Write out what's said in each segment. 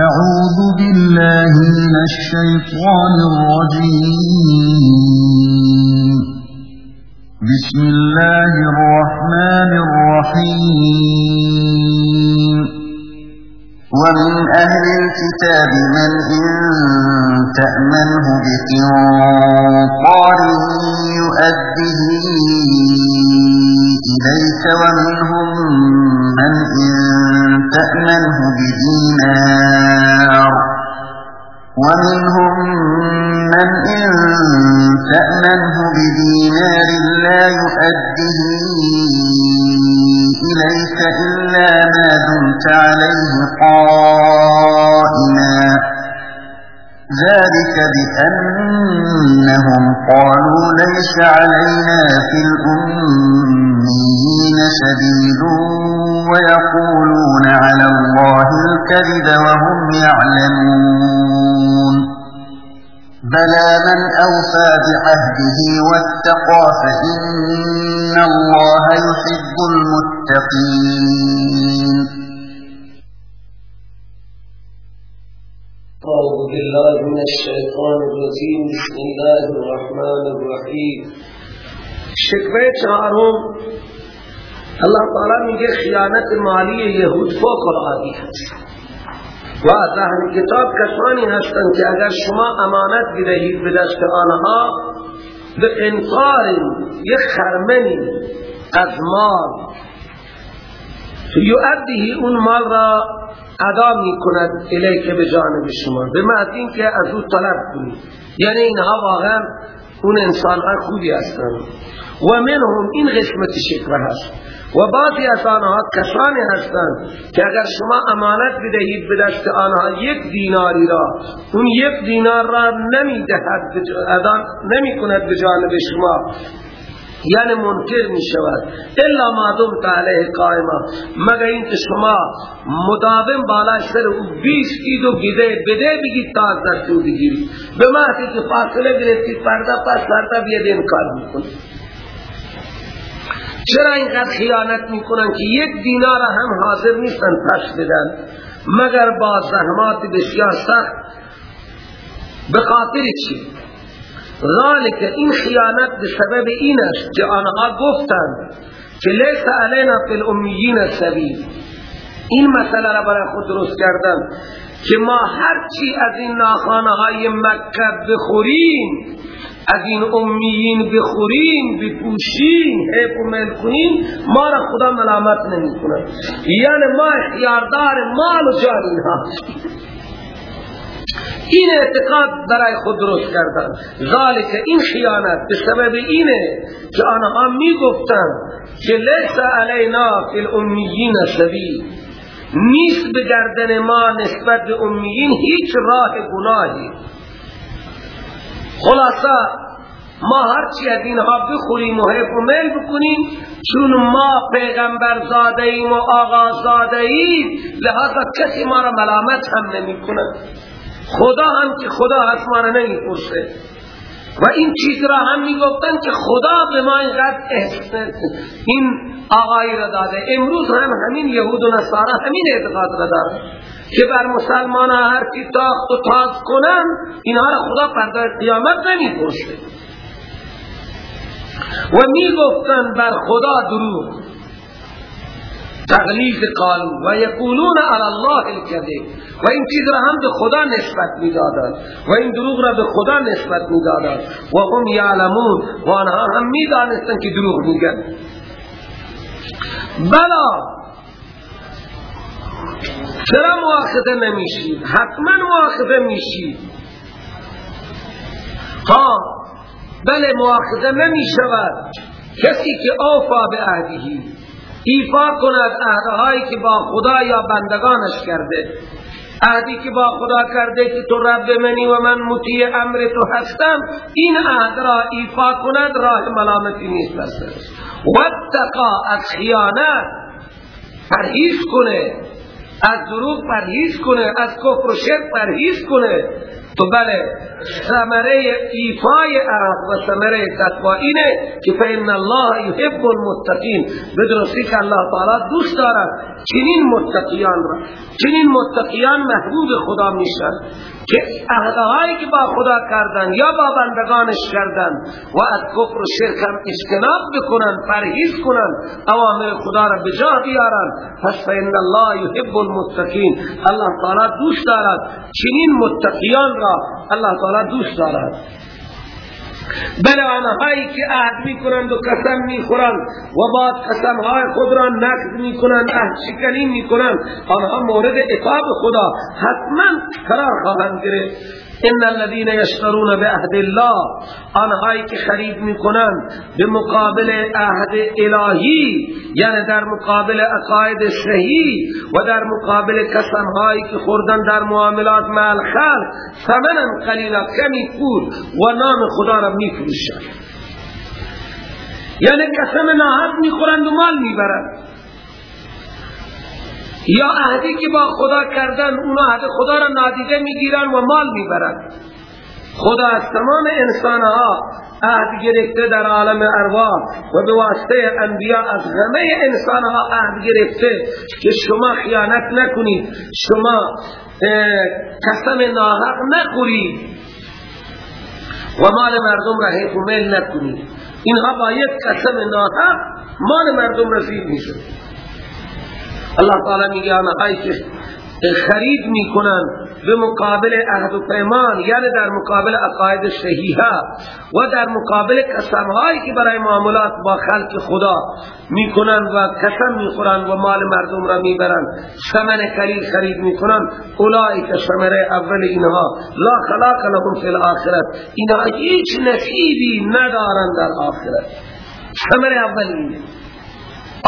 أعوذ بالله من الشيطان الرجيم. بسم الله الرحمن الرحيم. ومن أهل الكتاب من إن تأمنه بقنطار يؤده إليك ومنهم من إن تأمنه بدينار. ومنهم من إن تأمنه بدينار لا يؤده إليك إلا ما دمت عليه قائما. ذلك بأنهم قالوا ليس علينا في الأميين سبيل ويقولون على الله الكذب وهم يعلمون. بلى من أوفى بعهده واتقى فإن الله يحب المتقين. أعوذ بالله من الشيطان الرجيم. بسم الله الرحمن الرحیم شکوه چهارم. الله تعالی میگه خیانت مالی یهود فوق العادی هست و اهل کتاب کسانی هستند که اگر شما امانت بدهید به دست آنها به انفار یک خرمنی از مال یؤدیه اون مال را ادا می کند الیک به جانب شما. به این که از او طلب کنید. یعنی اینها واقعا اون انسان ها خوبی هستند و منهم این قسمت شکوه هست. و بعضی از آنها کسانی هستند که اگر شما امانت بدهید به دست آنها یک دیناری را اون یک دینار را نمی دهد ادا نمی کند به جانب شما. یعنی منکر می شود الا مادم تعالی قائما. مگر این که شما مداوم بالا سر او بیستید و بده بده بگید تا از دست او بگیرید. به محضی که فاصله گرفتید پرده پس پرده بیاد انکار می‌کنید. چرا اینقدر خیانت می‌کنن که یک دینار هم حاضر نیستن پس بدن؟ مگر با زحمات بسیار سخت؟ به خاطر چی؟ ذالک این خیانت به سبب این است که آنها گفتند که لیس علینا فی الامیین سبیل. این مسئله را برای خود درست کردن که ما هرچی از این ناخانه های مکه بخوریم از این امیین بخوریم بپوشیم حیف و میل ما را خدا ملامت نمی کند یعنی ما اختیاردار مال و جان اینها این اعتقاد برای خود درست کردن. ذالک این خیانت به سبب اینه که آنها می گفتن که لیس علینا فی الامیین سبیل. نیست به گردن ما نسبت به امیین هیچ راه گناهی. خلاصا ما هرچی از اینها بخوریم و حیف و میل بکنیم چون ما پیغمبر زاده ایم و آقا زاده ایم لحظا کسی ما را ملامت هم نمی کند خدا هم که خدا هست ما را نمی پرسه و این چیز را هم می گفتن که خدا به ما اینقدر این آقایی را داده. امروز هم همین یهود و نصارا همین اعتقاد را داره که بر مسلمان ها هر چی تاخت و تاز کنن اینها را خدا پرده قیامت نمی پرسه و می گفتن بر خدا دروغ. تغلیظ قالو و یقولون علی الله الكذب و این چیز را هم به خدا نسبت می‌دادند و این دروغ را به خدا نسبت می‌دادند و هم یعلمون. و آنها هم می‌دانستند که دروغ میگن. بلا. چرا مواخذه نمیشید حتما مواخذه میشید ها بله مواخذه نمی شود کسی که اوفا به عهدهی ایفا کند عهدهایی که با خدا یا بندگانش کرده. عهدی که با خدا کرده که تو رب منی و من مطیع امر تو هستم این عهد را ایفا کند راه ملامتی نیست بسته و اتقا از خیانت پرهیز کنه. از دروغ پرهیز کنه از کفر و شرک پرهیز کنه. تو بله ثمره ایفای عهد و ثمره تقوا اینه که فإن الله يحب المتقین. بدرستی که الله تعالی دوست دارد چنین متقیان را چنین متقیان محبوب خدا میشن که عهدهایی که با خدا کردن یا با بندگانش کردن و از کفر و شرک هم اجتناب بکنن پرهیز کنن اوامر خدا را به جا بیارن. پس فإن الله يحب المتقین. الله تعالی دوست دارد چنین متقیان را الله تعالی دوست دارد. بله آنهایی که عهد می کنند و قسم می خورند و بعد قسم های خود را نقض می کنند عهد شکنی می کنند آنها مورد عقاب خدا حتما قرار خواهند گرفت. ان الذين يشترون بعهد الله آنهایی که خرید می‌کنند به مقابل عهد الهی یعنی در مقابل عقاید صحیح و در مقابل قسمهایی که خوردن در معاملات مع الخلق ثمنا قلیلا کمی پول و نام خدا را میفروشند. یعنی قسم ناحق می‌خورند و مال می‌برند. یا عهدی که با خدا کردن اونا عهد خدا را نادیده می‌گیرن و مال می‌برن. خدا از تمام انسان ها عهد گرفته در عالم ارواح و به واسطه انبیاء از همه انسان ها عهد گرفته که شما خیانت نکنید. شما قسم ناحق نخورید. و مال مردم را حیث میل نکنید. اینها با یک قسم ناحق مال مردم رسید می‌شد. الله تعالی میگه آنهایی که خرید می‌کنن به مقابل عهد و پیمان یعنی در مقابل عقاید صحیحه و در مقابل قسمهایی که برای معاملات با خلق خدا می‌کنن و قسم می‌خورن و مال مردم را می‌برن ثمن قلیل خرید می‌کنن اولئک ثمره اول اینها. لا خلاق لهم فی الاخره اینها هیچ نصیبی ندارن در آخرت. ثمره اول اینه.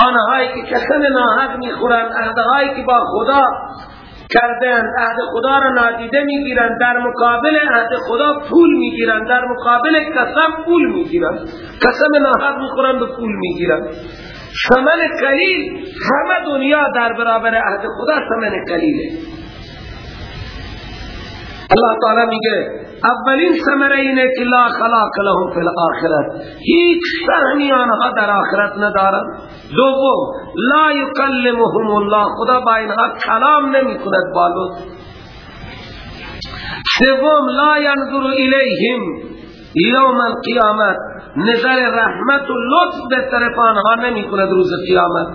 آنهایی که قسم ناحق می‌خورند عهدهایی که با خدا کردن عهد خدا را نادیده می‌گیرند. در مقابل عهد خدا پول می‌گیرند. در مقابل قسم پول می‌گیرند. قسم ناحق می‌خورند و پول می‌گیرند. ثمن قلیل همه دنیا در برابر عهد خدا ثمن قلیله. الله تعالی میگه اولین ثمره اینه که لا خلاق لهم فی الاخرت. هیچ سهمی آنها در آخرت ندارن. دوم لا یکلمهم الله. خدا با اینها کلام نمی کند بالوز سوم لا ینظر الیهم یوم القیامت. نظر رحمت و لطف به طرف آنها نمی کند روز قیامت.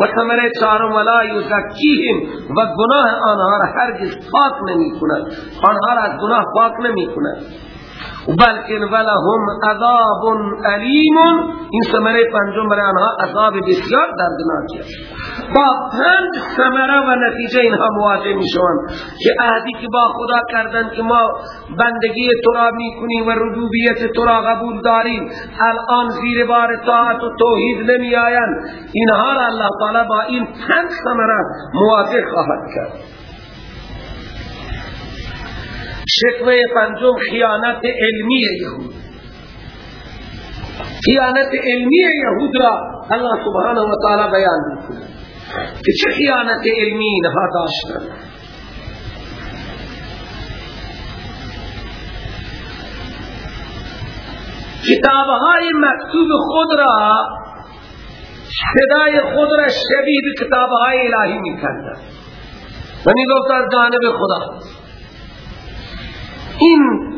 و ثمره چارم ولا یزکیهم و گناه آنها را هرگز پاک نمی کند آنها را از گناه پاک نمی کند بلکن ولهم عذاب علیم این ثمره پنجم برای آنها عذاب بسیار دردناکی است. با پنج ثمره و نتیجه اینها مواجه می‌شوند که عهدی که با خدا کردن که ما بندگی تو را می‌کنیم و ربوبیت تو را قبول داریم الان زیر بار طاعت و توحید نمی آیند. اینها را الله تعالی با این پنج ثمره مواجه خواهد کرد. شکوه پنجم خیانت علمی یهود. خیانت علمی یهود را الله سبحانه و تعالی بیان می‌کنه که چه خیانت علمی اینها داشتن کتابهای مکتوب خود را صدای خود را شبیه به کتابهای الهی می‌کردن و می‌گفت از جانب خدا. این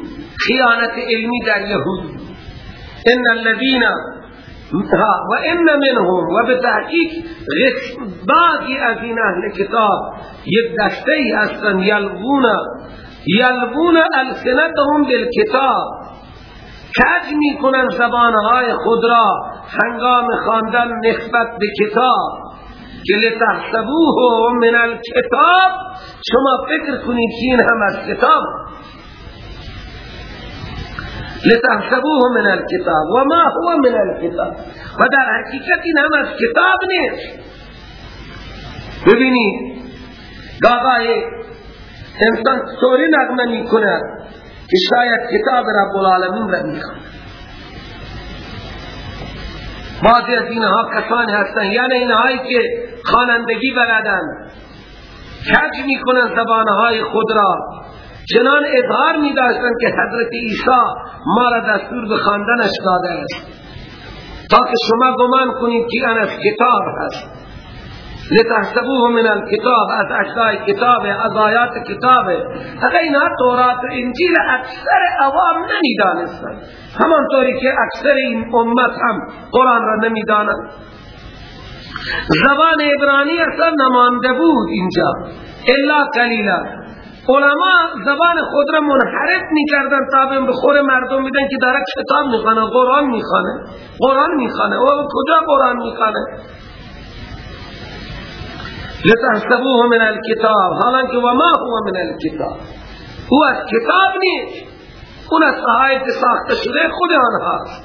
خیانت علمی در یهود. ان الذين و ان منهم و به تحقیق بعضی از این اهل کتاب یک دسته ای هستن یلبون یلبون السنتهم بالکتاب. کج می کنن زبانهای خود را هنگام خواندن نسبت به کتاب. که لتحسبوه من الکتاب. شما فکر کنید که این هم از کتاب. لتحسبوه من الكتاب وما هو من الكتاب. و در حقیقت این هم از کتاب نیست. ببینید گاهی انسان طوری نغمه می که شاید کتاب رب العالمین را می‌خواد بعضی از اینها کسانی هستن یعنی اینهایی که خانندگی بلدن کج می‌کنن زبانهای خود را. چنان اظهار می که حضرت عیسی ما را دستور به خواندنش داده است. تا که شما گمان کنید که آن از کتاب هست. لتحسبوه من الكتاب از اجزای کتاب از آیات کتاب. اگر اینها تورات و انجیل اکثر عوام نمی‌دانستند. همانطوری که اکثر این امت هم قرآن را نمی‌دانند. زبان عبرانی اصلا نمانده بود اینجا. الا قلیلا. علما زبان خود را منحرف می‌کردن تا به خور مردم میدن که داره کتاب می‌خوانه قرآن می‌خوانه قرآن می‌خوانه و کجا قرآن می‌خوانه لتحسبوه من الكتاب حالانکه وما هو من الكتاب او از کتاب نیست. اون از صحایت ساخته شده خود آنهاست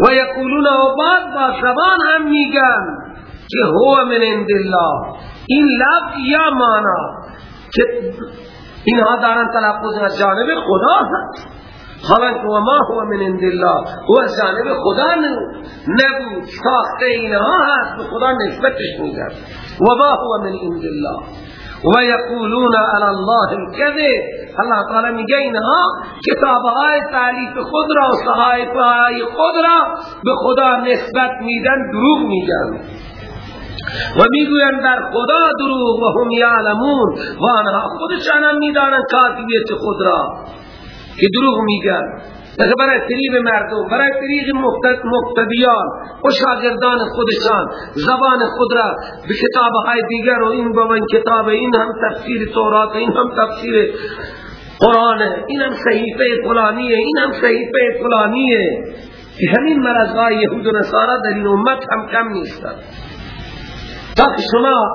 و یقولون و بعد با زبان هم میگن که هو من عند الله. این لفظ یا مانا؟ که اینها دارن تلفظ از جانب خدا هست. حالانکه ما هو من عند الله و از جانب خدا نبود. ساخته اینها هست. به خدا نسبتش میگن و ما هو من عند الله. و یقولون علی الله الكذب الله تعالی میگه اینها کتابهای تعلیف خود را و صحایفهای خود را به خدا نسبت میدن دروغ میگن. و می‌گویند در خدا دروغ و هم یعلمون. و آنها خودشان هم می‌دانند کافیت خود را. که دروغ میگن؟ لیکن برای تریب مردم برای تریب مقتدیان و شاگردان خودشان زبان خود را به کتاب های دیگر و این با من کتاب این هم تفسیر تورات این هم تفسیر قرآن این هم صحیفه فلانیه این هم صحیفه فلانیه که همین مرضهای یهود و نصارا در این امت هم کم نیستن که شما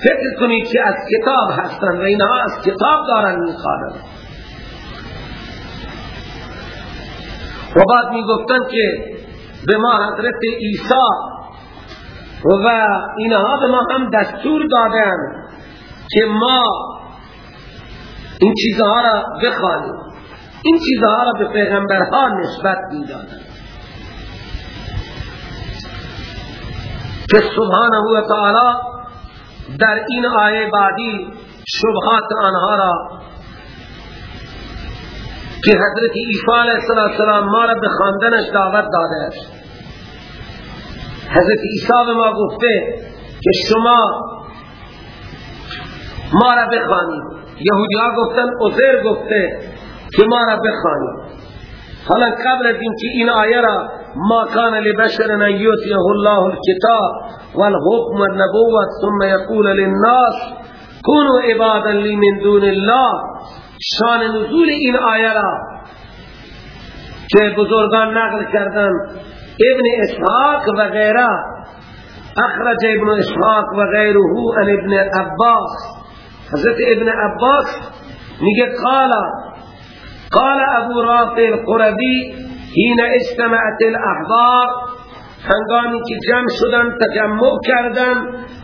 فکر کنید که از کتاب هستن و اینها از کتاب دارن می‌خوانند و بعد می گفتن که به ما حضرت عیسی و اینها به ما هم دستور دادن که ما این چیزها را بخوانیم. این چیزها را به پیغمبرها نسبت می که سبحانه و تعالی در این آیه بعدی شبهات آنها را که حضرت عیسی علیه السلام ما را به خواندنش دعوت داده است. حضرت عیسی به ما گفته که شما ما را بخوانید. یهودی ها گفتن عزیر گفته که ما را بخوانید. حالا قبل از اینکه این آیه را ما کان لبشر أن یؤتیه الله الكتاب والحکم والنبوة ثم یقول للناس كونوا عبادا لی من دون الله. شان نزول این آیه را که بزرگان نقل کردن ابن اسحاق و غیره. اخرج ابن اسحاق و غیره ان ابن عباس. حضرت ابن عباس میگه قال قال ابو رافع القربی حين اجتمعت الاحبار هنگامی که جمع شدن تجمع کردن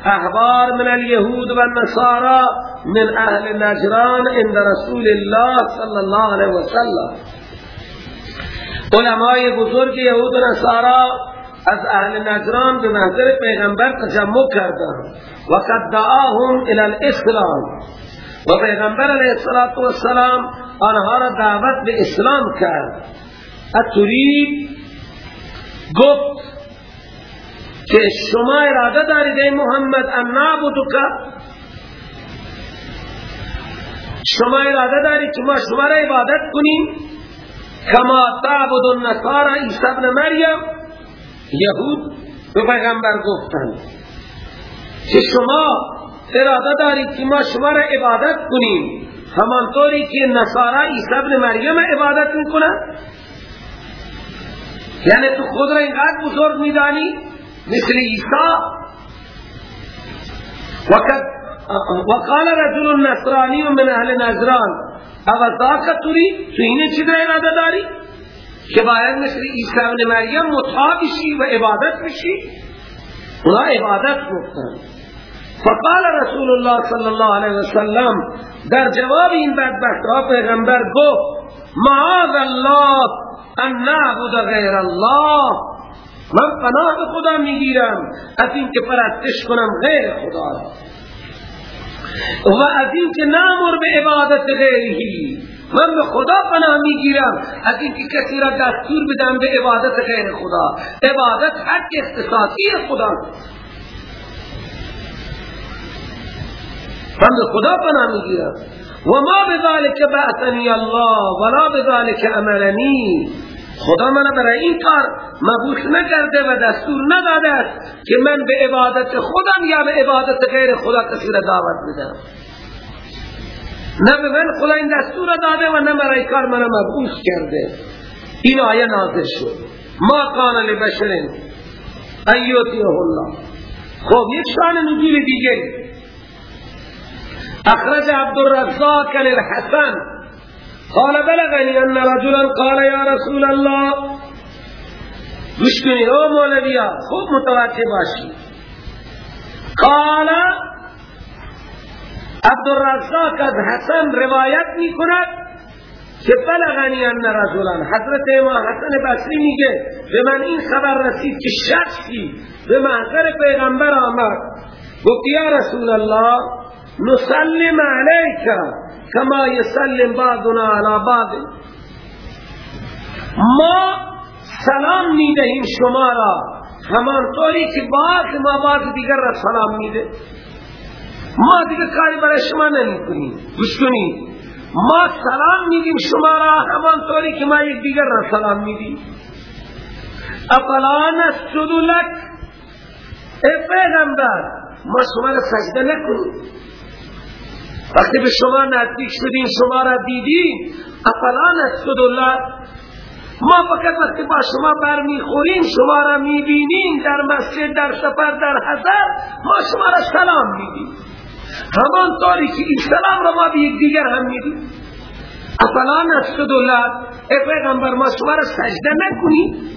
احبار من اليهود و النصارى من اهل نجران عند رسول الله صلی الله علیه وسلم. علماء بزرگ یهود و نصارا از اهل نجران به منظر پیغمبر تجمع کردن. و قد الى الاسلام. و پیغمبر علیه السلام آنها را دعوت به اسلام کرد. اترید گفت که شما اراده دارید ای محمد ان نعبدک. شما اراده دارید که ما شما را عبادت کنیم. کما تعبد النصارى عیسی ابن مریم. یهود به پیغمبر گفتند که شما اراده دارید که ما شما را عبادت کنیم. همانطوری که نصارا عیسی ابن مریم عبادت می‌کنند. یعنی تو خود را اینقدر بزرگ میدانی مثل عیسی. وقد وقال رجل النصراني من اهل نجران او ذاك تريد تو اینه چی اراده داری؟ که باید مثل عیسی ابن مریم مطاع بشی و عبادت بشی. اونا عبادت گفتن. فقال رسول الله صلی الله علیه وسلم در جواب این بدبخت را پیغمبر گفت معاذ الله ان نعبد غیر الله. من پناه خدا می‌گیرم از این که پرستش کنم غیر خدا را. و از این که نامر به عبادت غیرهی من به خدا پناه می‌گیرم از اینکه کسی را دستور بدم به عبادت غیر خدا. عبادت حق اختصاصی خدا. من به خدا پناه می‌گیرم. و ما بذالک بعثنی الله ولا بذالک امرنی. خدا من برای این کار مبوس نکرده و دستور نداده است که من به عبادت خودم یا به عبادت غیر خدا کسی را دعوت بدم نه به من خدا این دستور داده و نه برای کار من مبعوث کرده. این آیه نازل شد. ما کان لبشر ایوتیه الله. خب یک شان نزول دیگه. اخرج عبد الرزاق للحسن قال بلغني ان رجلا قال يا رسول الله مشکنی او مولویا خوب متوجه باشی. قال عبدالرزاق از حسن روایت می کند که بلغنی ان رجلان حضرت امام حسن بصری میگه به من این خبر رسید که شخصی به محضر پیغمبر آمد. گفت یا رسول الله نسلم علیک. کما یسلم بعضنا علی بعض. ما سلام می‌دهیم شما را. همانطوری که بعض ما بعض دیگر را سلام میده. ما دیگه کاری برای شما نمی کنیم گوش کنید ما سلام میگیم شما را همان طوری که ما یک دیگر را سلام میدیم. افلا نسجد لک. ای پیغمبر ما شما را سجده نکنیم. وقتی به شما نزدیک شدیم شما را دیدیم افلا نسجد لک ما فقط وقتی با شما برمیخوریم شما را می‌بینیم در مسجد در سفر در حضر ما شما را سلام میدیم. همان طوری که این سلام را ما به یک دیگر هم میدیم. افلا نسجد الله ای پیغمبر ما شما را سجده نکنی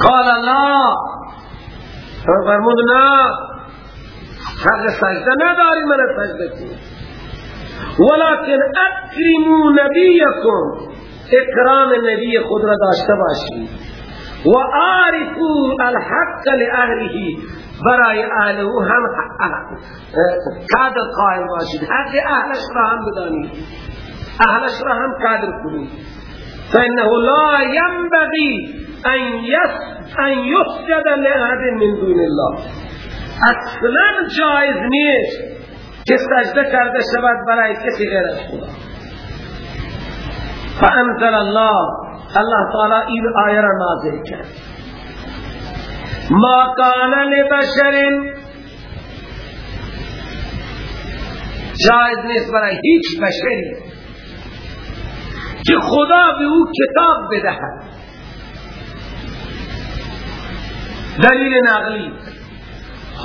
قال الله. فرمود نه. حق سجده نداری من سجده کنی ولكن اکرمو نبیکم اکرام نبی خود را داشته باشید و عارفو الحق لأهله. برای أو هم قدر قائل باشید. حق اهلش را هم بدانید. اهلش را هم قدر کنید. فإنه لا ينبغي أن يس أن يسجد لأحد من دون الله. اصلا جایز نیست که سجده کرده شود برای کسی غیر از خدا. فانزل الله. الله تعالی این آیه را نازل کرد. ما کان لبشر. جایز نیست برای هیچ بشری که خدا به او کتاب بدهد. دلیل نقلی.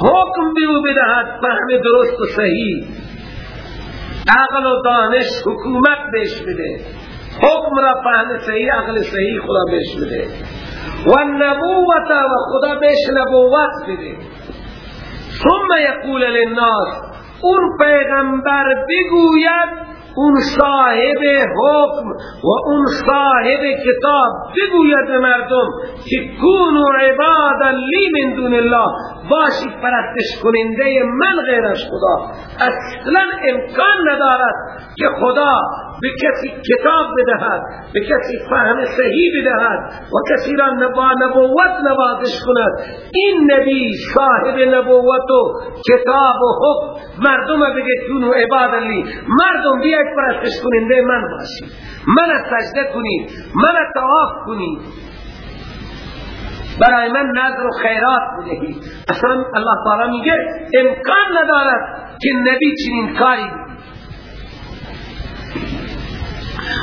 حکم او بدهد فهم درست و صحیح. عقل و دانش حکومت بهش بده. حکم را فهم صحیح عقل صحیح خدا بهش بده. و نبوت و خدا بهش نبوت بده. ثم یقول للناس اون پیغمبر بگوید اون صاحب حکم و اون صاحب کتاب بگوید به مردم که کونو عبادا لی من دون الله. باشید پرستش کننده من غیر از خدا. اصلا امکان ندارد که خدا به کسی کتاب بدهد به کسی فهم صحیح بدهد و کسی را نبا نبوت نوازش کند. این نبی صاحب نبوت و کتاب و حکم. مردم بگه کونو عبادا لی مردم بیاید پرستش کننده من باشید من سجده کنید من تواف کنید برای من نظر و خیرات بدهید. اصلا الله تعالی میگه امکان ندارد که نبی چنین کاری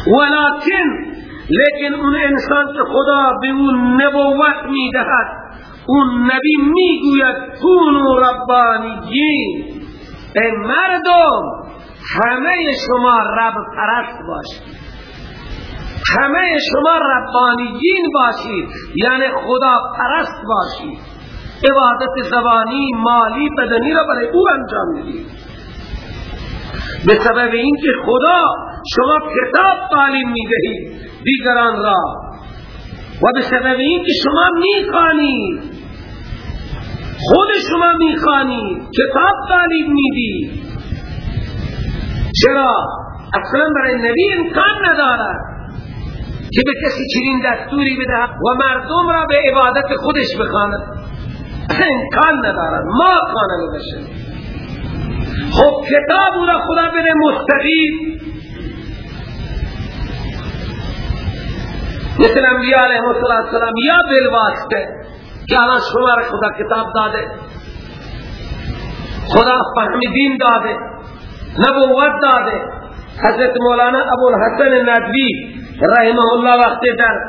ولیکن لیکن اون انسان که خدا به اون نبوت می‌دهد اون نبی می‌گوید کونو ربانیین. ای مردم همه شما رب پرست باشید. همه شما ربانیین باشید یعنی خدا پرست باشید. عبادت زبانی مالی بدنی را برای او انجام می‌دید به سبب اینکه خدا شما کتاب تعلیم می‌دهید دیگران را. و به سبب اینکه شما می‌خوانید. خود شما می‌خوانید. کتاب تعلیم میدی چرا؟ اصلا برای نبی امکان ندارد که به کسی چنین دستوری بده و مردم را به عبادت خودش بخواند. امکان ندارد. ما کانه بشه خب کتاب خدا بده مستقیم. مثل انبیاء علیه السلام یا بالواسطه که الان شما را خدا کتاب داده. خدا فهم دین داده. نبوت داده. حضرت مولانا ابو الحسن ندوی رحمه الله وقتی در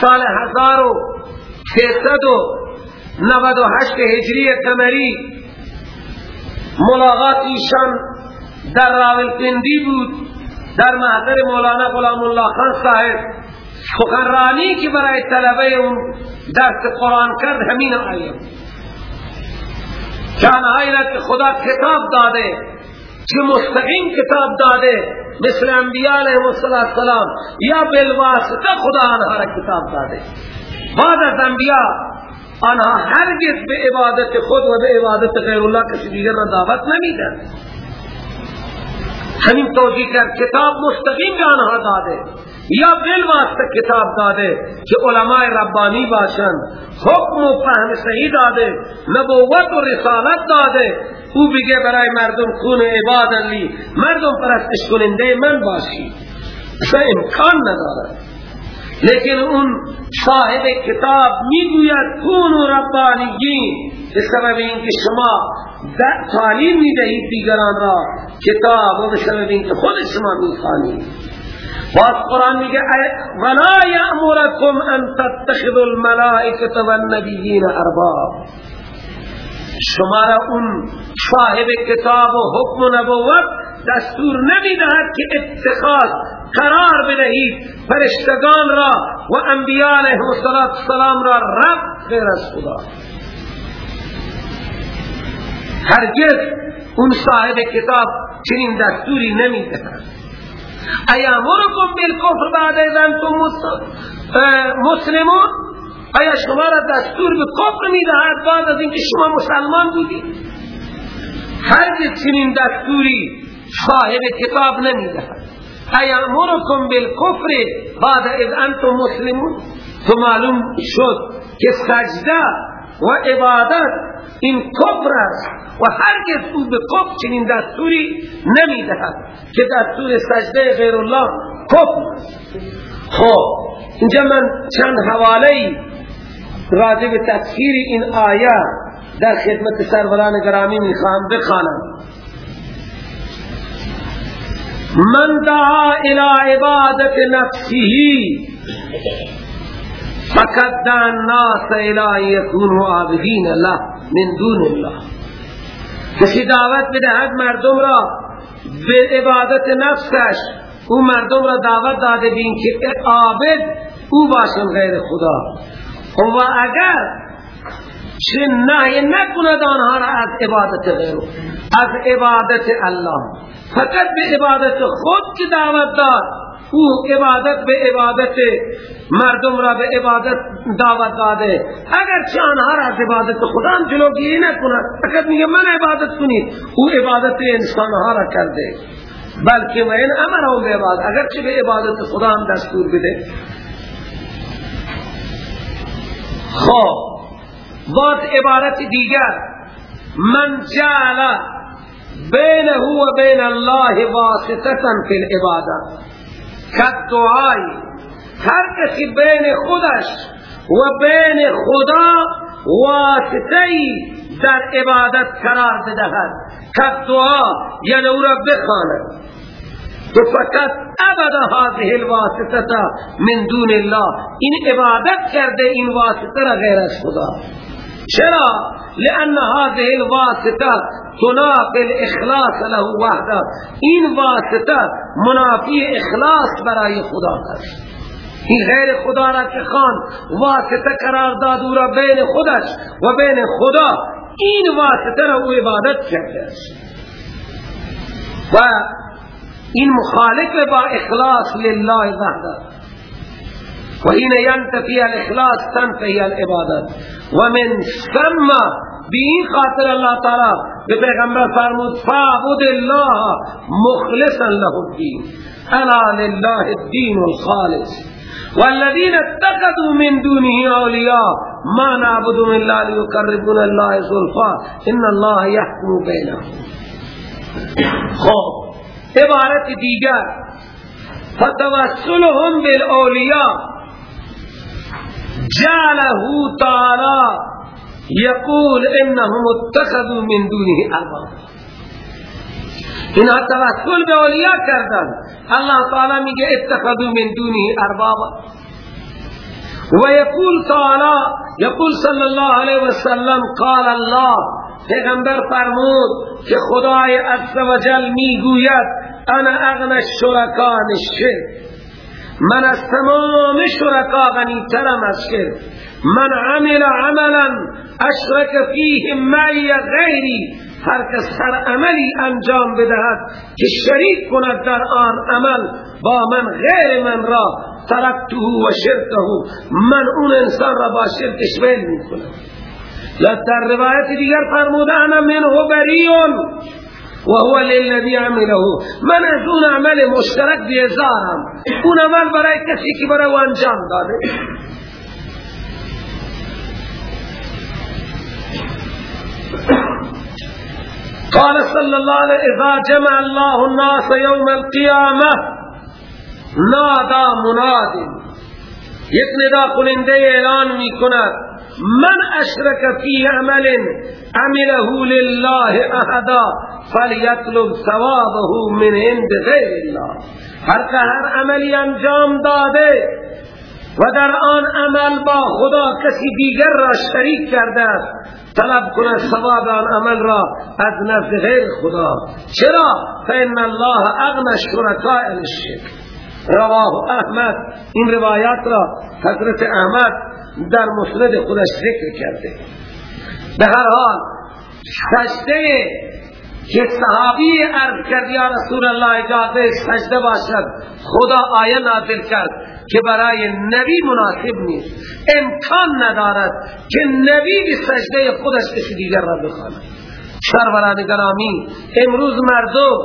سال هزار و سیصد و و هشت هجری قمری ملاقات ایشان در راولپندی بود در محضر مولانا غلام الله خان صاحب. سخنرانی که برای طلبه اون درس قرآن کرد همین آیه. که آنهایی خدا کتاب داده که مستقیم کتاب داده مثل انبیاء علیه السلام یا بالواسطه خدا آنها را کتاب داده. بعد از انبیاء آنها هرگز به عبادت خود و به عبادت غیر الله کسی دیگر را دعوت نمیدن. همین توجیه کرد کتاب مستقیم به آنها داده. یا بالواسطه کتاب داده که علماء ربانی باشند حکم و فهم صحیح داده نبوت و رسالت داده. او بگه برای مردم خون عباد لی مردم پرستش کننده من باشی اصلا امکان نداره لیکن اون صاحب کتاب می‌گوید کون و ربانیین به سبب اینکه شما تعلیم می‌دهید دیگران را کتاب و به سبب اینکه خود شما می‌خوانید. باز قرآن میگه ولا یأمرکم ان تتخذوا الملائکه والنبیین ارباب. شما را اون صاحب کتاب و حکم و نبوت دستور نمی‌دهد که اتخاذ قرار بدهید فرشتگان را و انبیاء علیه السلام را رب غیر از خدا. هرگز اون صاحب کتاب چنین دستوری نمی‌دهد ایامرکم بالکفر بعد از انتم مسلمون؟ آیا شما را دستور به کفر می‌دهد بعد از اینکه شما مسلمان بودید؟ هرگز چنین دستوری صاحب کتاب نمی‌دهد ایامرکم بالکفر بعد از انتم مسلمون. تو معلوم شد که سجده و عبادت این کفر است و هرگز او به کفر چنین دستوری نمی‌دهد که دستور سجده غیر الله کفر خب اینجا من چند حواله راجع به تفسیر این آیه در خدمت سروران گرامی می‌خوام بخوانم. من دعا الى عبادت نفسه فقط دان ناس الهی یکونو عابدین الله من دون الله. کسی دعوت بدهد مردم را به عبادت نفسش او مردم را دعوت داده بین که عابد او باشن غیر خدا. و اگر چه نهی نکند را از عبادت غیرو. از عبادت الله. فقط به عبادت خود که دعوت داد او عبادت به عبادت مردم را به عبادت دعوت داده. اگر چه آنها را از عبادت خدا جلوگیری نکند فقط میگه من عبادت کنید او عبادت انسانها را کرده. بلکه و این امر به عبادت. اگر چه به عبادت خدا هم دستور بده. خب باز عبارت دیگر. من جعل بینه و بین الله واسطتا فی العبادت کد دعای هر کسی بین خودش و بین خدا واسطهی در عبادت قرار بدهد. کد دعا یعنی أو را تو فقط ابدا هذه الواسطة من دون الله. این عبادت کرده این واسطه را غیر از خدا. چرا لأن هذه الواسطه تنافي الإخلاص له وحده. این واسطه منافی إخلاص برای خدا است. این غیر خدا را که خان واسطة قرار داد أو را بین خودش و بین خدا این واسطه را أو عبادت کرده است. و این مخالف با اخلاص لله وحده. وحين ينتفي الإخلاص تنتهي العبادات. ومن ثم به این خاطر الله تعالی به پیغمبر فرمود فعبد الله مخلصا له الدین ألا لله الدین الخالص. والذین اتخذوا من دونه اولیاء ما نعبدهم إلا ليقربونا الله زلفا إن الله يحكم بينهم. خب عبارت دیگر فتوسلهم بالاولیاء جعله تعالی یقول انهم اتخذوا من دونه ارباب اینها توسل به اولیاء کردن. الله تعالی میگه اتخذوا من دونه اربابا. و یقول تعالی یقول صلی الله علیه وسلم قال الله پیغمبر فرمود که خدای عز و جل می‌گوید انا اغنى الشرکان الشرک. من از تمام شرکا غنیترم از شرک من عمل عملا اشرک فیه معی غیری. هر کس هر عملی انجام بدهد که شریک کند در آن عمل با من غیر من را ترکته و شرکه من اون انسان را با شرکش ویل می کنم در روایت دیگر فرموده انا منه بریون. و هو للذی عمله. من اون عمل مشترک بیزارم اون عمل برای کسی که برای انجام داده. قال صلى الله عليه اذا جمع الله الناس يوم القيامه نادى مناد. یک ندا کننده اعلان می کند من اشرک فی عمل عمله لله احدا فلیطلب ثوابه من عند غیر الله. هر که هر عملی انجام داده و در آن عمل با خدا کسی دیگر را شریک کرده طلب کنه ثواب آن عمل را از نزد غیر خدا. چرا؟ فان الله اغنى الشركاء الشرك رواه احمد. این روایات را حضرت احمد در مسند خودش ذکر کرده. به هر حال سجده که صحابی عرض کرد یا رسول الله اجازه سجده باشد. خدا آیه نازل کرد که برای نبی مناسب نیست. امکان ندارد که نبی به سجده خودش کسی دیگر را بخواند. سروران گرامی امروز مردم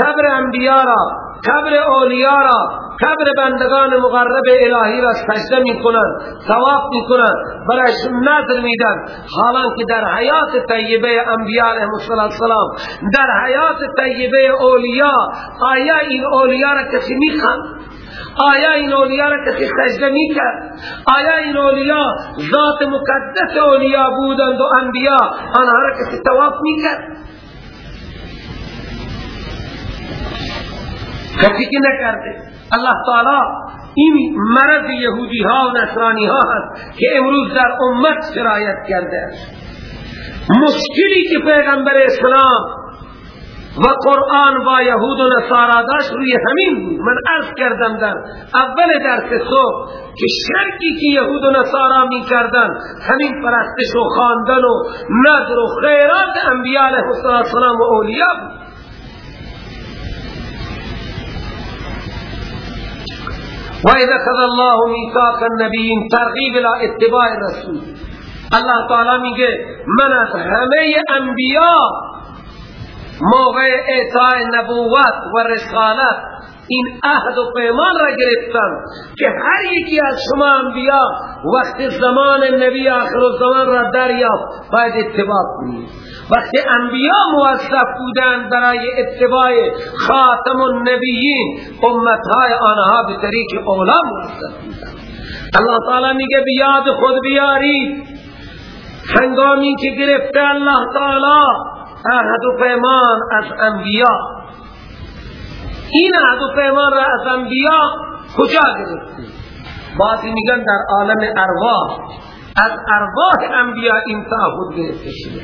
قبر انبیاء را قبر اولیاء را قبر بندگان مقرب الهی را سجده می کنند ثواب می کنند برایش نظر میدن. حالا که در حیات طیبه انبیاء علیهم السلام در حیات طیبه اولیاء آیا این اولیاء را کسی می آیا این اولیاء را کسی سجده می کرد آیا این اولیاء ذات مقدس اولیاء بودند و انبیاء آنها را کسی تواف می کرد کسی که نکرده. الله تعالی این مرض یهودی ها و نصرانی ها هست که امروز در امت سرایت کرده است. مشکلی که پیغمبر اسلام و قرآن با یهود و نصارا داشت روی همین بود. من عرض کردم در اول درس صبح که شرکی که یهود و نصارا می کردن همین پرستش و خاندن و نظر و خیرات انبیاء علیه السلام و اولیاء بود. وإذا خذ الله ميثاق النبيين ترغیب إلى اتباع الرسول. الله تعالی میگه من از همه انبیاء موقع اعطاء نبوت و رسالت این عهد و پیمان را گرفتم که هر یکی از شما انبیاء وقت زمان نبی آخر الزمان را دریافت باید اتباع کنید وقتی انبیاء موظف بودند برای اتباع خاتم النبیین امتهای آنها به طریق اولا موظف بودند. اللہ تعالی میگه بیاد خود بیارید هنگامی که گرفته الله تعالی عهد و پیمان از انبیاء این عهد و پیمان را از انبیاء کجا گرفته بعضی میگن در عالم ارواح. از ارواح انبیاء این تعهد گرفته شده.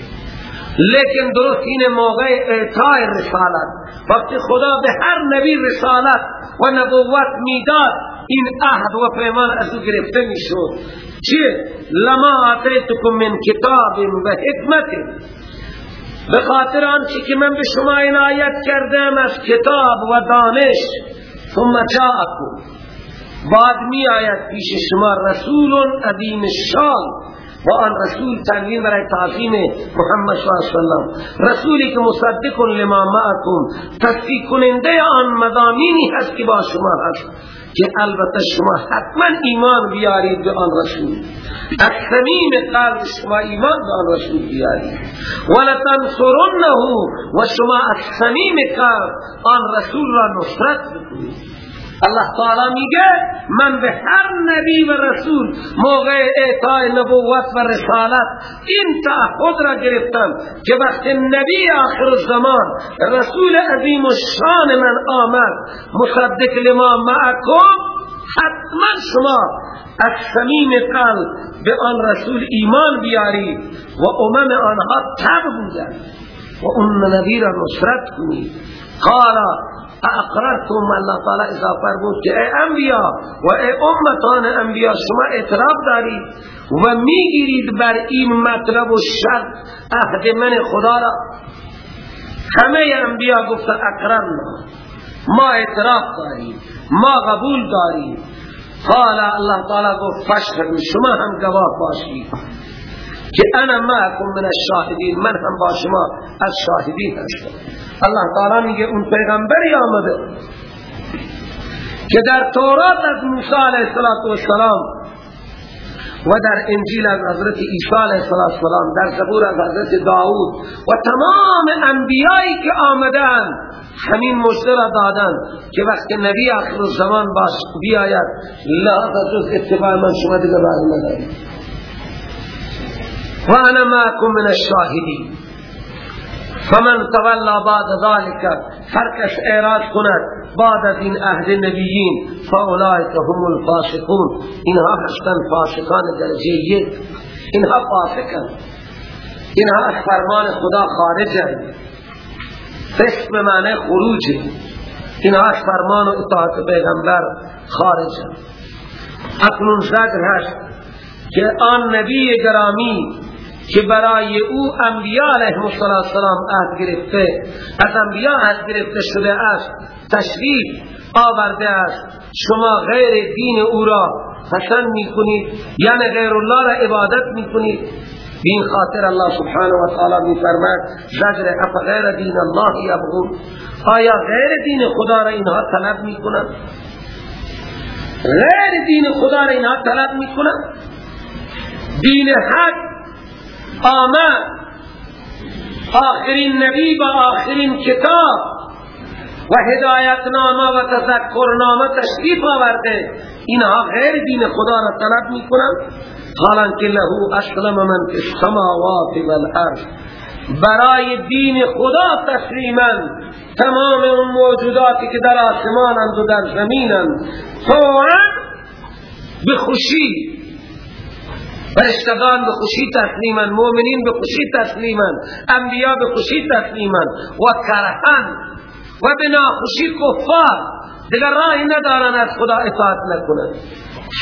لیکن درست این موقع اعطای رسالت. وقتی خدا به هر نبی رسالت و نبوت می‌داد این عهد و پیمان از او گرفته می‌شد. چه لما آتیتکم من کتاب و حکمت. به خاطر آنچه که من به شما عنایت کردم از کتاب و دانش ثم جاءکم. بعد می آید پیش شما رسول عظیم شان و آن رسول تنوین برای تعظیم محمد صلی اللہ علیہ وسلم رسولی که مصدق لما معکم تصدیق کننده آن مضامینی هست که با شما هست. که البته شما حتما ایمان بیارید به آن رسول. از صمیم قلب شما ایمان به آن رسول بیارید. ولتنصرنه و شما از صمیم قلب آن رسول را نصرت بکنید. الله تعالی میگه من به هر نبی و رسول موقع اعطای نبوت و رسالت این تعهد را گرفتم که وقت نبی آخر زمان رسول عظیم و شان من آمد مصدق لما معکم حتما شما از صمیم قلب به آن رسول ایمان بیارید و امم آنها تب بودن و اون نبی را نصرت کنید قال اقررتم الله تعالی اضافه فرمود که ای انبیا و ای امتان انبیا شما اعتراف دارید و می‌گیرید بر این مطلب و شرط عهد من خدا را. همه انبیا گفت اقررنا. ما اعتراف داریم ما قبول داریم. قال الله تعالی گفت فشهد شما هم گواه باشید که انا معکم من الشاهدین من هم با شما از شاهدین هستم. الله تعالی میگه اون پیغمبری آمده که در تورات از موسی علیه السلام و در انجیل از حضرت عیسی علیه السلام در زبور از حضرت داود و تمام انبیایی که آمدن همین مجده را دادن که وقت نبی آخر زمان باش بیاید لا جز اتباع من شما دیگر راه ندارید و انا معکم من الشاهدین. فمن تولا بعد ذلك هر کس اعراض کند بعد از این عهد نبیین فاولئک هم الفاسقون. اینها هستن فاسقان درجه یک. اینها فاسقن. اینها از فرمان خدا خارجن. فسق به معنی خروج اینها از فرمان و اطاعت پیغمبر خارجن. اکنون زجر هست که آن نبی گرامی که برای او انبیاء علیه السلام عهد گرفته از انبیاء عهد گرفته شده است تشریف آورده است. شما غیر دین او را پسند می کنید یعنی غیر الله را عبادت می کنید این خاطر الله سبحانه و تعالی می فرماید زجر اف غیر دین الله یبغون. آیا غیر دین خدا را اینها طلب می کنند غیر دین خدا را اینها طلب می کنند دین حق آمد. آخرین نبی و آخرین کتاب و هدایتنامه و تذکرنامه تشریف آورده. اینها غیر دین خدا را طلب می کنند حالانکه له اسلم من السماوات والارض برای دین خدا تسلیما تمام اون موجوداتی که در آسمانند و در زمینند طوعا به خوشی فرشتگان به خوشی تسلیمن مؤمنین به خوشی تسلیمن انبیاء به خوشی تسلیمن و کرهن و بنا خوشی کفار. دیگر راهی ندارن از خدا اطاعت نکنن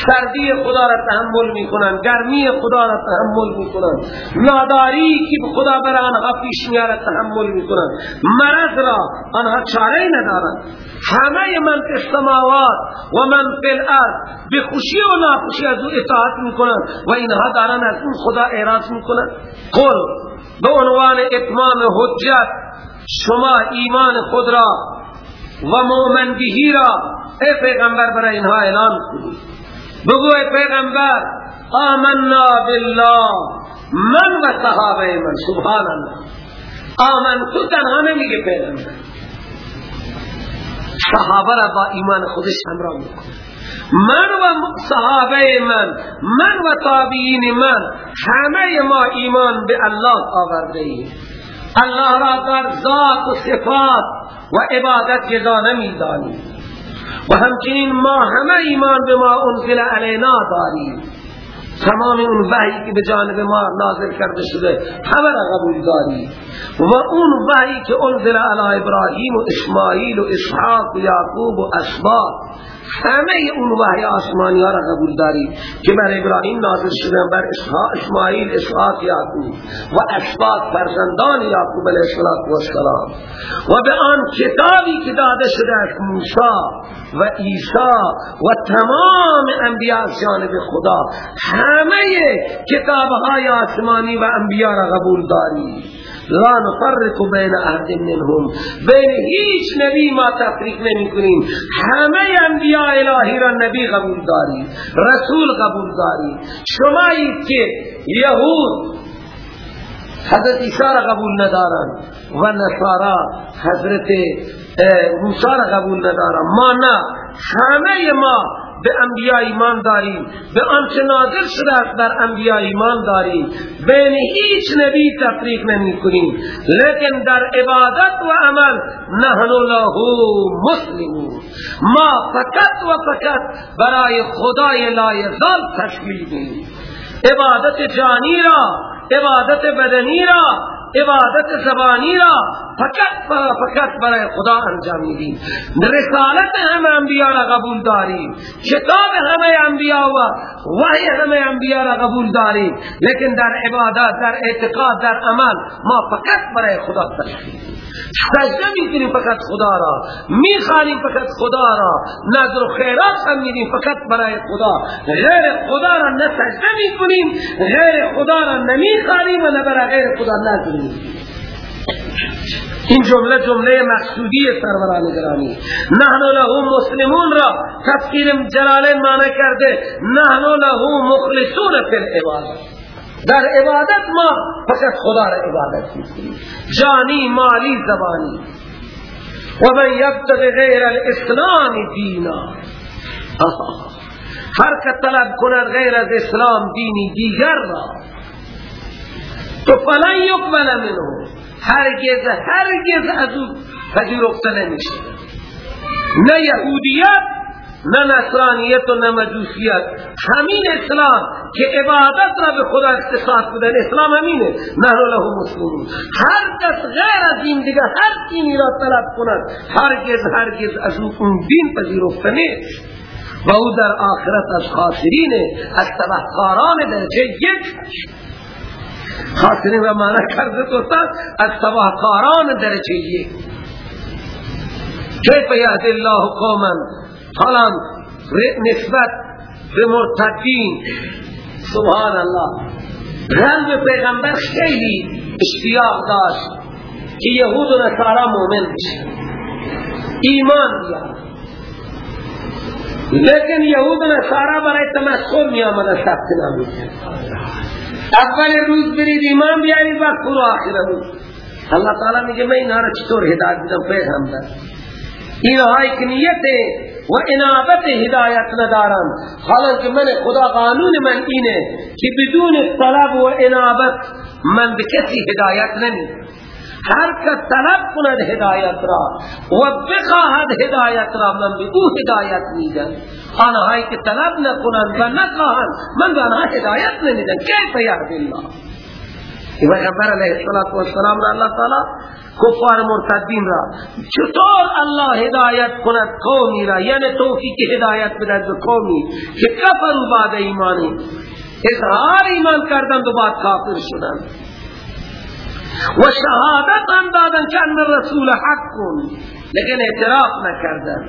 سردی خدا را تحمل می کنن گرمی خدا را تحمل می کنن ناداری که خدا بر آنها پیش میاره تحمل می کنن مرض را آنها چاره ندارن همه من فی السماوات و من فی الارض به خوشی و ناخوشی از او اطاعت می کنن و اینها دارن از اون خدا اعراض می کنن قل به عنوان اتمام حجت شما ایمان خود را و مؤمن بهی را ای پیغمبر برای اینها اعلان کنید. بگو ای پیغمبر آمنا بالله من و صحابه من سبحان الله آمن تو تنها نمیگه پیغمبر. صحابه را با ایمان خودش همراه می‌کنه من و صحابه من من و تابعین من همه ما ایمان به الله آورده ایم. الله را در ذات و صفات و عبادت جدا نمی‌دانیم و همچنین ما همه ایمان به ما انزل علینا داریم. تمام اون وحی که به جانب ما نازل کرده شده همه را قبول داریم. و اون وحی که انزل علی ابراهیم و اسماعیل و اسحاق و یعقوب و اسباط همه اون وحی آسمانی ها را قبول داریم که بر ابراهیم نازل شده بر اسماعیل اسحاق یعقوب و اسباط فرزندان یعقوب علیه السلام و به آن کتابی که داده شده از موسی و عیسی و تمام انبیاء جانب خدا همه کتابهای آسمانی و انبیاء را قبول داری لا نفرق بین احد منهم. بین هیچ نبی ما تفریق نمی کنیم. همه انبیاء الهی را نبی قبول داری. رسول قبول داری. شمایی که یهود حضرت عیسی قبول ندارن و نصارا حضرت موسی قبول ندارن. ما نه. همه ما به انبیاء ایمان داریم. به آنچه نازل شده در انبیاء ایمان داریم. بین هیچ نبی تفریق نمی کنیم. لیکن در عبادت و عمل نحن له مسلمون. ما فقط و فقط برای خدای لا یزال تشکیل عبادت جانی را عبادت بدنی را عبادت زبانی را فقط فقط برای خدا انجام میدیم. رسالت همه انبیاء را قبول داریم. کتاب همه انبیاء و وحی همه انبیاء را قبول داریم. لیکن در عبادت در اعتقاد در عمل ما فقط برای خدا تشکیل سجده می‌کنیم فقط خدا را. می‌خوانیم فقط خدا را. نظر و خیرات هم میدیم فقط برای خدا. غیر خدا را نه سجده می‌کنیم غیر خدا را نمی‌خوانیم و نه برای غیر خدا نظر این جمله جمله مقصودی سروران گرامی نحن له مسلمون را تفسیر جلالین معنی کرده. نحن له مخلصون فی العبادت. در عبادت ما فقط خدا را عبادت می‌کنیم. جانی مالی زبانی. و من یبتغ غیر الاسلام دینا. هر که طلب کند غیر از اسلام دینی دیگر را تو فلن یقبل منه هرگز هرگز از او پذیرفته نمیشه. نه یهودیت نه نصرانیت و نه مجوسیت. همین اسلام که عبادت را به خدا اختصاص بدن اسلام همینه. نحن له مسلمون. هر کس غیر از این دیگه هر دینی را طلب کند هرگز هرگز از اون دین پذیرفته نیست. و او در آخرت از خاسرین از تبهکاران درجه یک. خاسرین را معنی کرده دوستان از تبهکاران درجه یک. کیف یهد الله قوما؟ حالا نسبت به مرتدین. سبحان الله قلب پیغمبر خیلی اشتیاق داشت که یهود و نصارا مومن بشه ایمان بیار لیکن یهود و نصارا برای تمسخر می آمده ثبت نام اول روز برید ایمان بیارید و برو آخر روز اللہ تعالی میگه من اینا را چطور هدایت بدم؟ پیغمبر. اینهایی که نیت و انابت هدایت ندارن حالانکه من خدا قانون من اینه که بدون طلب و انابت من به کسی هدایت نمی هر که طلب کند هدایت را. و بخواهد هدایت را. من به او هدایت میدن آنهایی که طلب نکنند و نخواهند من به آنها هدایت نمیدن کیف یهد الله پیغمبر علیه السلام را اللہ تعالی کفار مرتدین را چطور الله هدایت کند قومی را؟ یعنی توفیق هدایت بدهد به قومی که کفر بعد ایمانی. اظهار ایمان کردن و بعد کافر شدن. و شهادت هم دادن که ان رسول حق. کن لیکن اعتراف نکردن.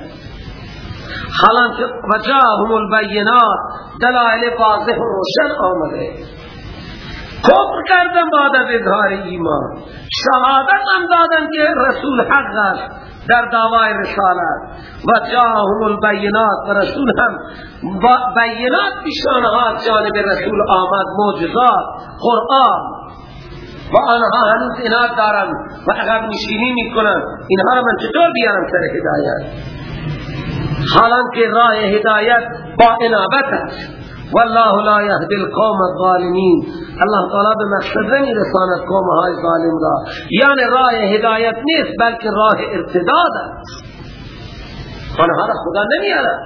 حالانکه وجاهم البینات دلائل واضح و روشن آمده. کفر کردن بعد از اظهار ایمان. شهادت هم دادن که رسول حق است در دعوای رسالت. و جاهم البینات و رسول هم بینات پیشانها جانب رسول آمد معجزات قرآن. و آنها هنوز اناد دارن و عقب نشینی می‌کنن. اینها را من چطور بیارم سر هدایت؟ حالانکه راه هدایت با انابت است. والله لا يهدي القوم الظالمين الله تعالی به مقصد نمی رساند قوم های ظالم را. یعنی راه هدایت نیست بلکه راه ارتداد است. آنها را خدا نمیارد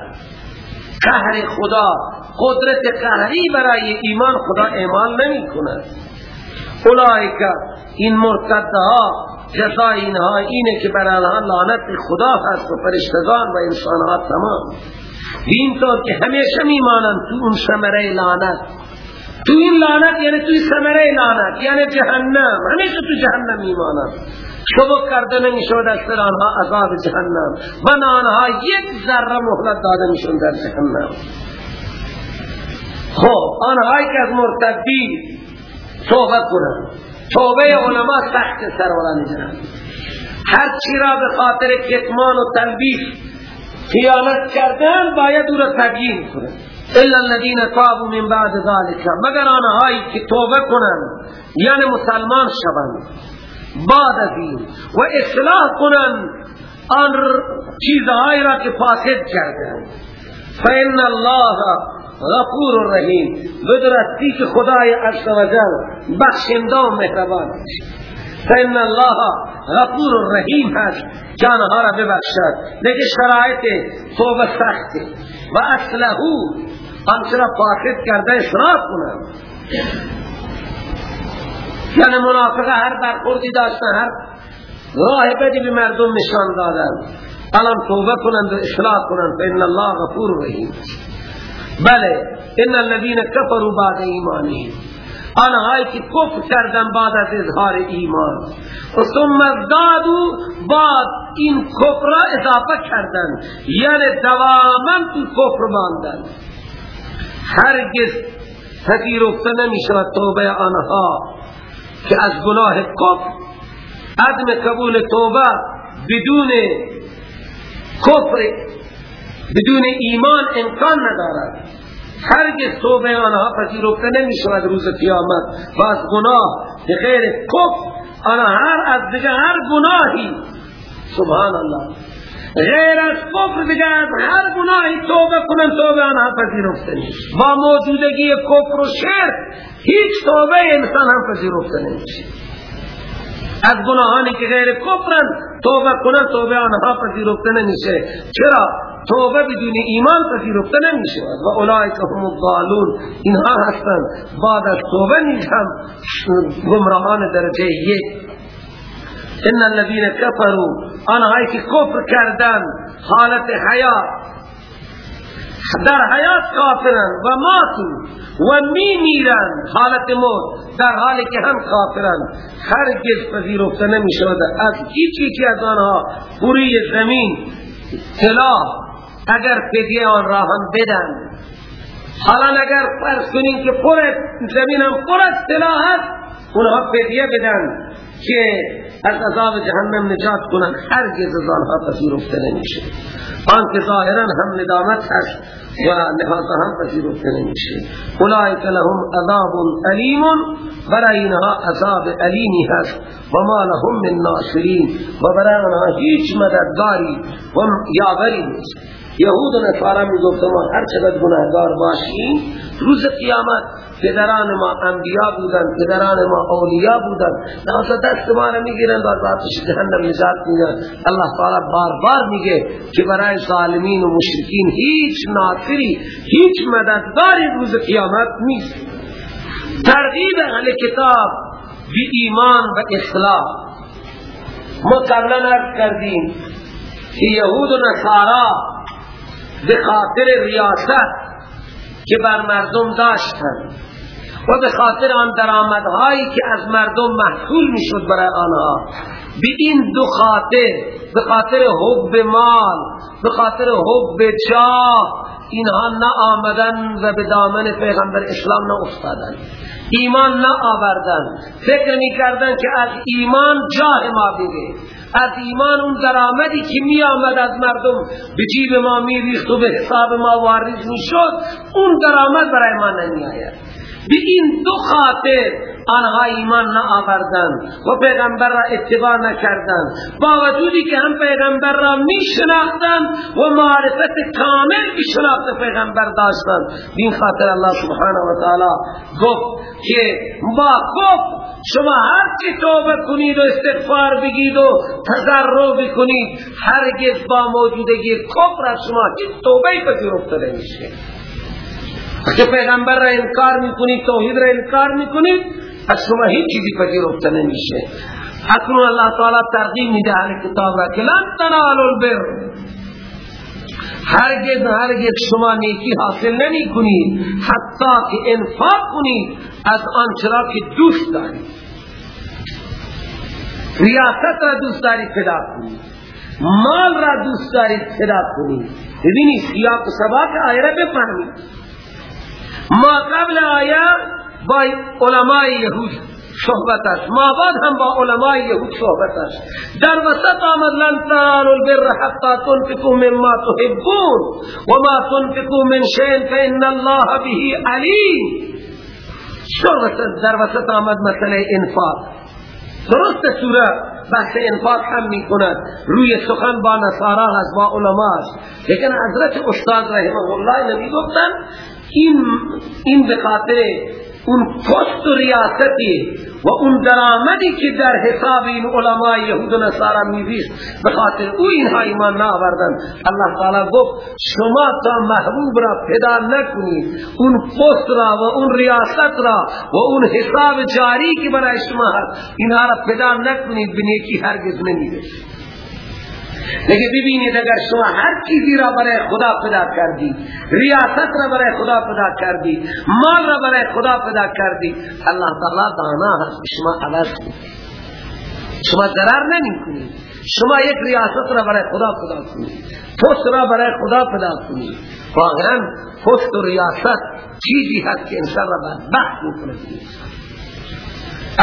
قهر خدا قدرت قهری برای ایمان خدا اعمال نمی کند اولئک این مرتدها جزای اینها اینه که بر آنها لعنت خدا هست و فرشتگان و انسانها تمام. این طور که همیشه میمانند تو اون سمره لعنت. تو این لعنت یعنی توی سمره لعنت یعنی جهنم. همیشه تو جهنم میمانند. سبک کرده نمی‌شود از سر آنها عذاب جهنم. و آنها یک ذره مهلت داده میشون در جهنم. خب آنهایی که از مرتدی توبه کنن توبه علما سخت سرورا می‌گیرن هر چی را به خاطر کتمان و تلبیس خیانت کردن باید او را تبیین کنن. الا الذين تابوا من بعد ذلك مگر آنهایی که توبه کنن یعنی مسلمان شوند. بعد از این و اصلاح کنن آن چیزهایی را که فاسد کردن فإن الله غفور رحیم. بدرستی که خدای عز و جل. بخشنده و مهربان. فإن الله غفور رحیم هست. که آنها را ببخشد. لیکن شرایط توبه سخته و اصلهو آنچه را فاسد کرده اصلاح کنند یعنی منافقه هر برخوردی داشتن هر راه بدی به مردم نشان دادن. الان توبه کنند و اصلاح کنند. فإن الله غفور رحیم. بله. ان الذين كفروا بعد ایمانهم. آنهایی که کفر کردن بعد از اظهار ایمان. و ثم ازدادو بعد این کفر را اضافه کردن یعنی دواما تو کفر باندن. هرگز پذیرفته نمی شود توبه آنها که از گناه کفر عدم قبول توبه بدون کفر بدون ایمان امکان ندارد. هرگز توبه آنها پذیرفته نمی شود روز قیامت. و از گناه غیر کفر. آنها هر از دیگه هر گناهی. سبحان الله غیر از کفر دیگه از هر گناهی توبه کنن توبه آنها پذیرفته نیست. با موجودگی کفر و شرک هیچ توبه انسان هم پذیرفته نمیشه. از گناهانی که غیر کفرن توبه کنن توبه آنها پذیرفته نمیشه. چرا؟ توبه بدون ایمان پذیرفته نمیشه. و اولئک هم الضالون. اینها هستند. بعد از توبه نیز هم گمراهان درجه یک. ان الذين كفروا آنهایی که کفر کردن حالت حیات در حیات کافرن و ماتو و می میرن حالت موت در حالی که هم کافرن. هرگز پذیرفته نمی شود از هیچ یکی از آنها پوری زمین طلا اگر فدیه آن را هم بدن. حالا اگر فرض کنین که پر زمین هم پر از طلا هست اونها فدیه بدن که از عذاب جهنم نجات کنن هرگز از آنها پذیرفته نمیشه. آن که ظاهرا هم ندامت هست و لحاظا هم پذیرفته نمیشه. اولئک لهم عذاب علیم برای اینها عذاب علیمی هست. و ما لهم من ناصرین. و برای آنها هیچ مددگاری و یاوری نیست. یهود و نصارا می‌گفت ما هر چقدر گناهگار باشیم روز قیامت پدران ما انبیا بودن پدران ما اولیا بودن لحظه دست ما را می‌گیرن و ذاتش جهنم نجات میدن الله تعالی بار بار میگه که برای ظالمین و مشرکین هیچ ناصری هیچ مددگاری روز قیامت نیست. ترغیب اهل کتاب بی ایمان و اصلاح ما قبلا کردیم که یهود و نصارا به خاطر ریاست که بر مردم داشتند و به خاطر آن درآمدهایی که از مردم محصول می‌شد برای آنها. به این دو خاطر به خاطر حب مال به خاطر حب جاه اینها نه آمدن و به دامن پیغمبر اسلام نه افتادن ایمان نه آوردن فکر می که از ایمان جاه ما بگه از ایمان اون درآمدی که می آمد از مردم به جیب ما می ریخت و به حساب ما وارد می شد اون درآمد برای ما نمی آید به این دو خاطر آنها ایمان نآوردند و پیغمبر را اتباع نکردند. با وجودی که هم پیغمبر را می شناختند و معرفت کامل به شناخت پیغمبر داشتند. این خاطر الله سبحانه و تعالی گفت که با گفت شما هر چی توبه کنید و استغفار بگید و تضرع بکنید هرگز با موجودگی کفر از شما هیچ توبه پذیرفته نمیشه. که پیغمبر را انکار می‌کنید توحید را انکار می‌کنید از شما هیچ چیزی پذیرفته نمیشه. اکنون الله تعالی ترغیب میده اهل کتاب را که لن تنالوا البر. هرگز هرگز شما نیکی حاصل نمی کنید حتی که انفاق کنید از آنچه را که دوست دارید ریاست را دوست دارید پیدا مال را دوست دارید پیدا کنید ببینید سیاق و سباق آیه را بفهمید ما قبل آیا با علماء یهود صحبت است. ما بعد هم با علماء یهود صحبت است. در وسط آمد لن تنالوا البر حتى تنفقوا مما تحبون وما تنفقوا من شيء فإن الله به علیم در وسط آمد مسئله انفاق. درست سوره بحث انفاق هم می کند روی سخن با نصارا هست با علماء است لیکن حضرت استاد رحمه الله نبی گفتن این این به خاطر اون پست ریاستی و اون درآمدی که در حساب این علماء یهود و نصارا میویست به خاطر او اینها ایمان نآوردن. الله تعالی گفت شما تا محبوب را پیدا نکنید. اون پست را و اون ریاست را و اون حساب جاری که برای شما هست اینها را پیدا نکنید به نیکی هرگز نمی‌رسید. لیکن ببینید اگر شما هر چیزی را برای خدا پیدا کردی ریاست را برای خدا پیدا کردی مال را برای خدا پیدا کردی الله تعالی دانا هست شما عوض شما ضرر نمی کنید شما یک ریاست را برای خدا پیدا کنید پست را برای خدا پیدا کنید واقعا پست و ریاست چیزی هست که انسان را بدبخت می‌کنه.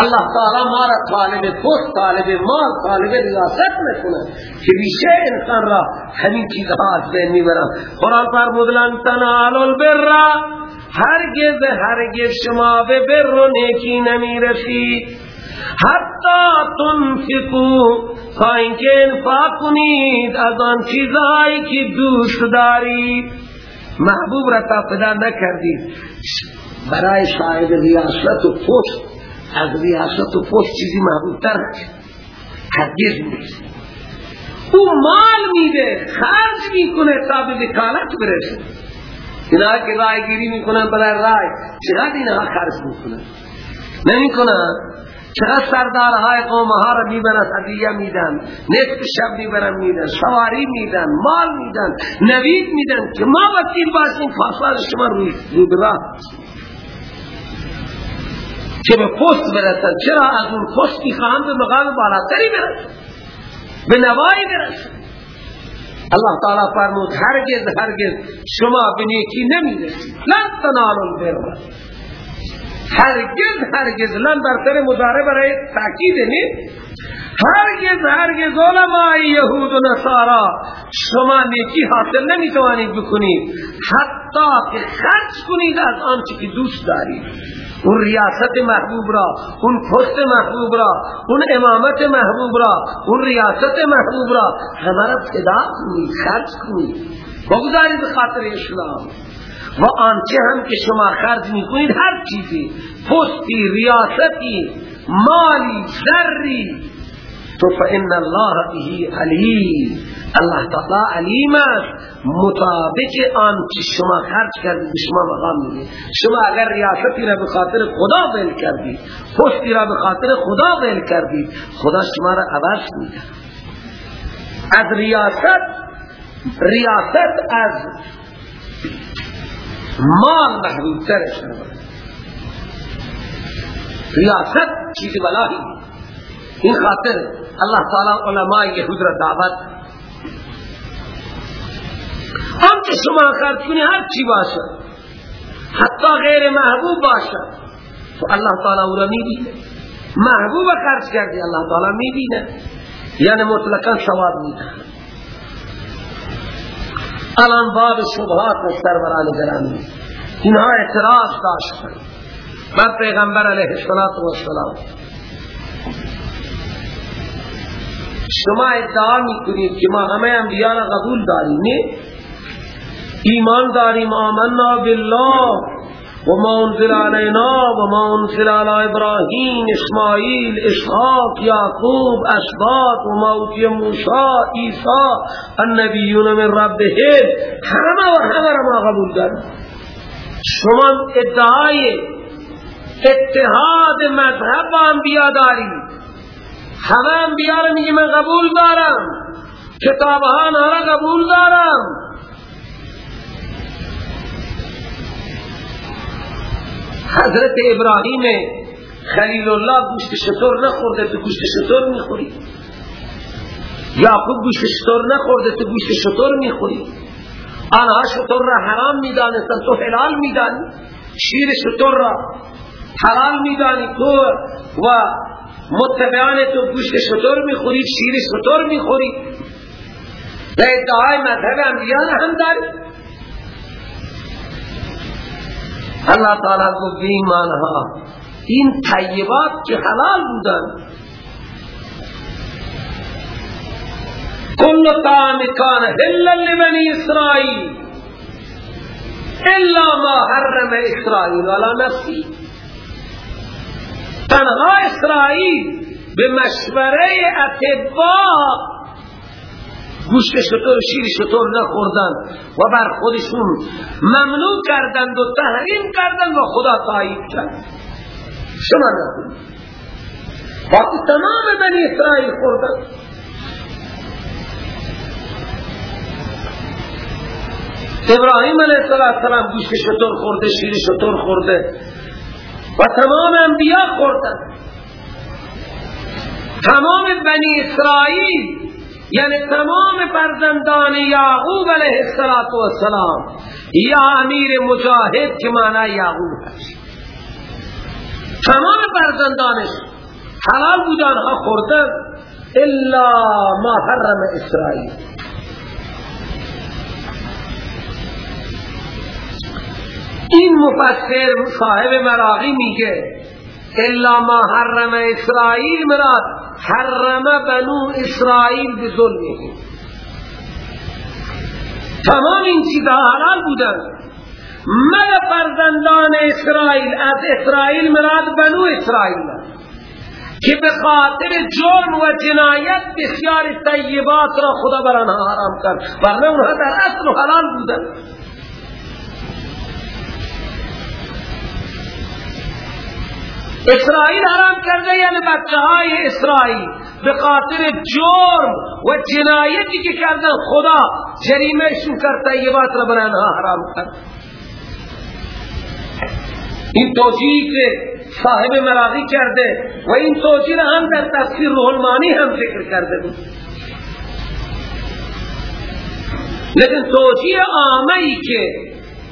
اللہ تعالی مارا طالب پست طالب مال طالب ریاست می‌کنه که بیشه انسان را همین چیزها از بین می‌برن قرآن پر مدلن تنالو البر هرگز هرگز شما به بر و نیکی نمی‌رسید. حتی تنفقو تا اینکه انفاق کنید از آن چیزهایی که دوست دارید. محبوب را تا پیدا نکردید. برای صاحب ریاست و از ریاست و پشت چیزی محبوب تر هرگز نیست. او مال میده خرج می‌کنه تا به وکالت برسه. اینا که رای گیری می‌کنن برای رای چقدر اینها خرج می‌کنن؟ نمی‌کنن. چقدر سردارهای قوم ها را می‌برن هدیه میدن نصف شب می‌برن میدن سواری میدن مال میدن نوید میدن که ما وکیل باشیم فاصله شما رو براه که به پست برسن چرا از اون پستی خواهم به مقام بالاتری برسن به نوایی برسن الله تعالی فرمود هرگز هرگز شما به نیکی نمی‌رسید. لن تنالوا البر. هرگز هرگز لن برتر مضارع برای تاکید نیست. هرگز هرگز علماء یهود و نصارا شما نیکی حاصل نمی‌توانید بکنید. حتی که خرج کنید از آنچه که دوست دارید. اون ریاست محبوب را اون پست محبوب را اون امامت محبوب را اون ریاست محبوب را همه را فدا کنید خرج کنید. بگذارید خاطر اسلام. و آنچه هم که شما خرج می کنید هر چیزی پستی ریاستی مالی ذری تو فإن الله به علیم. الله تعالی علیم مطابق آن که شما خرج کردید به شما مقام میده شما اگر ریاستی را به خاطر خدا بیل کردید پستی را به خاطر خدا بیل کردید خدا شما را عوض میده از ریاست ریاست از مال محبوبتر شما ریاست چیز بلاهی این خاطر الله تعالی علماء یهود را دعوت. هم که شما خرج کنی هر چی باشد حتی غیر محبوب باشد تو الله تعالی او را می‌بینه. محبوب خرج کردی الله تعالی می‌بینه. یعنی مطلقا ثواب میده. الان باب شبهات سروران گرامی. اینها اعتراض داشتن. بر پیغمبر علیه السلام شما ادعا می‌کنید که ما همه انبیاء قبول داریم ایمان داریم آمنا بالله و ما انزل علینا و ما انزل علی ابراهیم اسماعیل اسحاق یعقوب اسباط و موتی موسی عیسی النبیون من ربهم. همه و همه را ما قبول داریم. شما ادعای اتحاد مذهب انبیاء داریم همه انبیاء را میگه من قبول دارم. کتابها را قبول دارم. حضرت ابراهیم خلیل الله گوشت شطور نخورده تو گوشت شطور می‌خوری. یعقوب گوشت شطور نخورده تو گوشت شطور می‌خوری. آنها شطور را حرام می‌دانستن تو حلال میدانی. شیر شطور را حلال میدانی تو و متبعان تو گوشت شطور می‌خورید شیر شطور می‌خورید به ادعای مذهب انبیاء هم داری اللہ تعالی کو بیمان ها این طیبات که حلال بودن. کل طعام کان حلا لبنی اسرائیل الا ما حرم اسرائیل ولا نفسی. تنها اسرائیل به مشوره اتباع گوشت شطور شیر شطور نخوردن و بر خودشون ممنوع کردند و تحریم کردند و خدا تایید کرد. شما نخورید باقی تمام بنی اسرائیل خوردن ابراهیم علیه السلام گوشت شطور خورده شیر شطور خورده. و تمام انبیاء خوردن. تمام بنی اسرائیل یعنی تمام فرزندان یعقوب علیه السلام یا امیر مجاهد که معنی یعقوب هست. تمام فرزندانش حلال بودن ها خوردن الا ما حرم اسرائیل. این مفسر صاحب مراغی میگه الا ما حرم اسرائیل مراد حرم بنو اسرائیل بظلمه تمام این چیزها حلال بودن. مگر فرزندان اسرائیل از اسرائیل مراد بنو اسرائیل. که به خاطر جرم و جنایت بسیار طیبات را خدا بر آنها حرام کرد. ورنه اونها در اصل حلال بودن. اسرائیل حرام کرده یعنی بچه های اسرائیل. به خاطر جرم و جنایتی که کردن خدا جریمهشون کرد طیبات را بر آنها حرام کرد. این توجیه که صاحب مراغی کرده و این توجیه را هم در تفسیر روح المانی هم ذکر کرده بود. لیکن توجیه آمهی که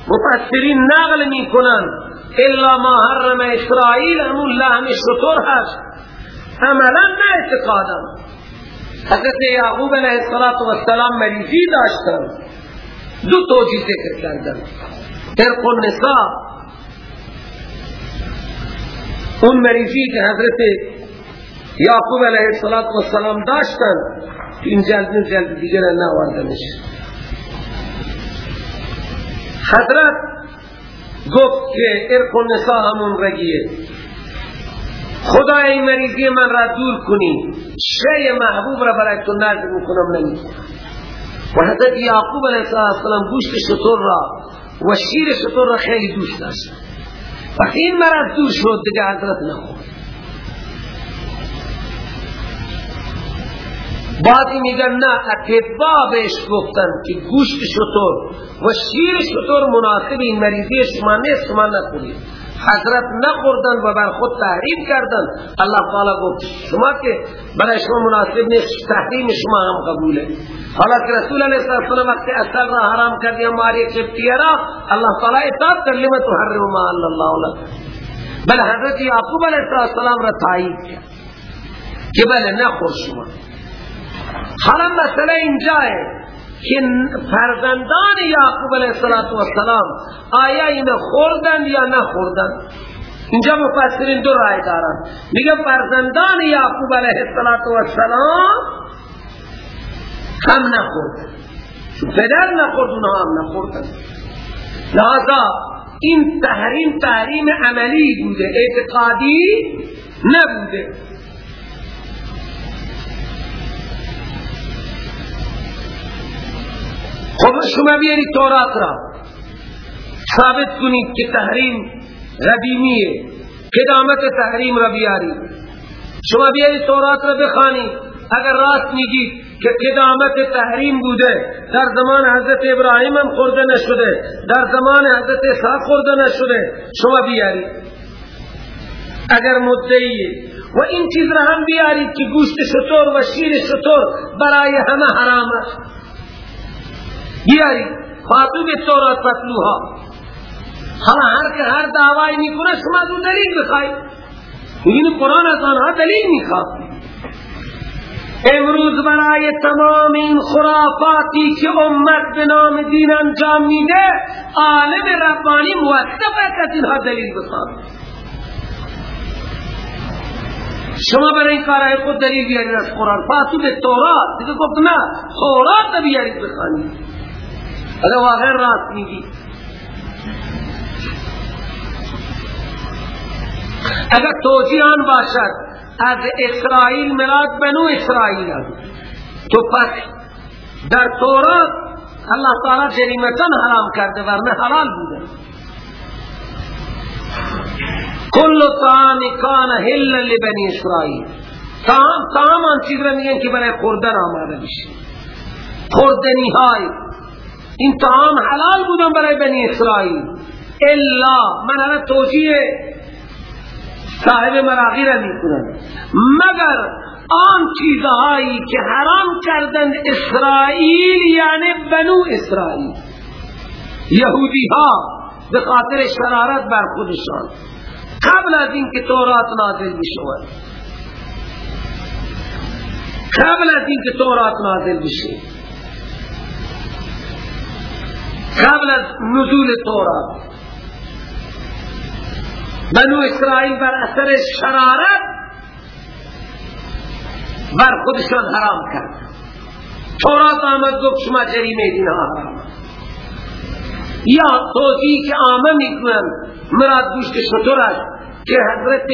مفسرین نقل می کنند الا ما حرم اسرائیل همون لحم شطور هست. عملا نه اعتقادم. حضرت یعقوب علیه السلام مریضی داشتن. دو توجیه ذکر کردن. ارق النساء. اون مریضی که حضرت یعقوب علیه السلام داشتن این جلد جلد دیگر نواردنش حضرت گفت که ارق نسا همون رگیه. خدا این مریضی من را دور کنی. شی محبوب را برای تو نازل می‌کنم نمی. و حضرت یعقوب علیه السلام گوشت شطور را و شیر شطور را خیلی دوست داشت. وقتی این مرض دور شد دیگه حضرت نخورد بعضی میگن نه اتباع بهش گفتن که گوشت شطور و شیر شطور مناسب این مریضی شما نیست شما نخورید حضرت نخوردن و بر خود تحریم کردن. الله تعالی گفت شما که برای شما مناسب نیست تحریم شما هم قبوله. حالا که رسول علیه السلام وقتی اثر را حرام کردی ہماری کفتیرا اللہ تعالی اطاعت کر لما تحرم ما اللہ لك. بل حضرت یعقوب علیه السلام را تایید کرد که بله نخور شما. حالا مسئله اینجاه که فرزندان یعقوب علیه السلام آیا این خوردن یا نخوردن؟ اینجا مفسرین دو رای دارن. میگه فرزندان یعقوب علیه السلام هم نخوردن چون پدر نخورد اونها هم نخوردن. لذا این تحریم تحریم عملی بوده اعتقادی نبوده. خب شما بیاری تورات را. ثابت کنید که تحریم قدیمیه قدامت تحریم را بیاری شما بیاری تورات را بخانی اگر راست میگید که قدامت تحریم بوده در زمان حضرت ابراهیم هم خورده نشده در زمان حضرت اسحاق خورده نشده شما بیاری اگر مدعیه. و این چیز را هم بیارید که گوشت شطور و شیر شطور برای همه حرام است. بیاری فاتو به تورات پتلوها حالا هر که هر دعوایی می‌کنه شما از اون دلیل بخواید این قرآن از آنها دلیل می‌خواد. امروز برای تمام این خرافاتی که امت به نام دین انجام میده عالم ربانی موثق است اینها دلیل بخواد. شما برای این کارهای خود دلیل بیارید از قرآن. فاتو به تورات. دیگه گفت نه تورات بیارید بخوانید. اگر واقعا راست میگی اگر توجیه آن باشد از اسرائیل مراد بنو اسرائیل تو پس در تورات اللہ تعالی جریمتن حرام کرده ورنه حلال بوده کل طعام کان حل لبنی اسرائیل طعام طعام آن چیز را میگن که برای خوردن آماده بشه خوردنی های این طعام حلال بودن برای بنی اسرائیل. الا من هر توجیه صاحب مراغی را می‌کنن مگر آن چیزهایی که حرام کردند اسرائیل یعنی بنو اسرائیل. یهودی ها به خاطر شرارت بر خودشان. قبل از اینکه تورات نازل بشود. قبل از اینکه تورات نازل بشه. قبل از نزول تورات. بنو اسرائیل بر اثر شرارت بر خودشان حرام کرد. تورات آمد گفت شما جریمه حرام یا توضیح که آمه می‌کنن مراد گوشت شطور است؟ که حضرت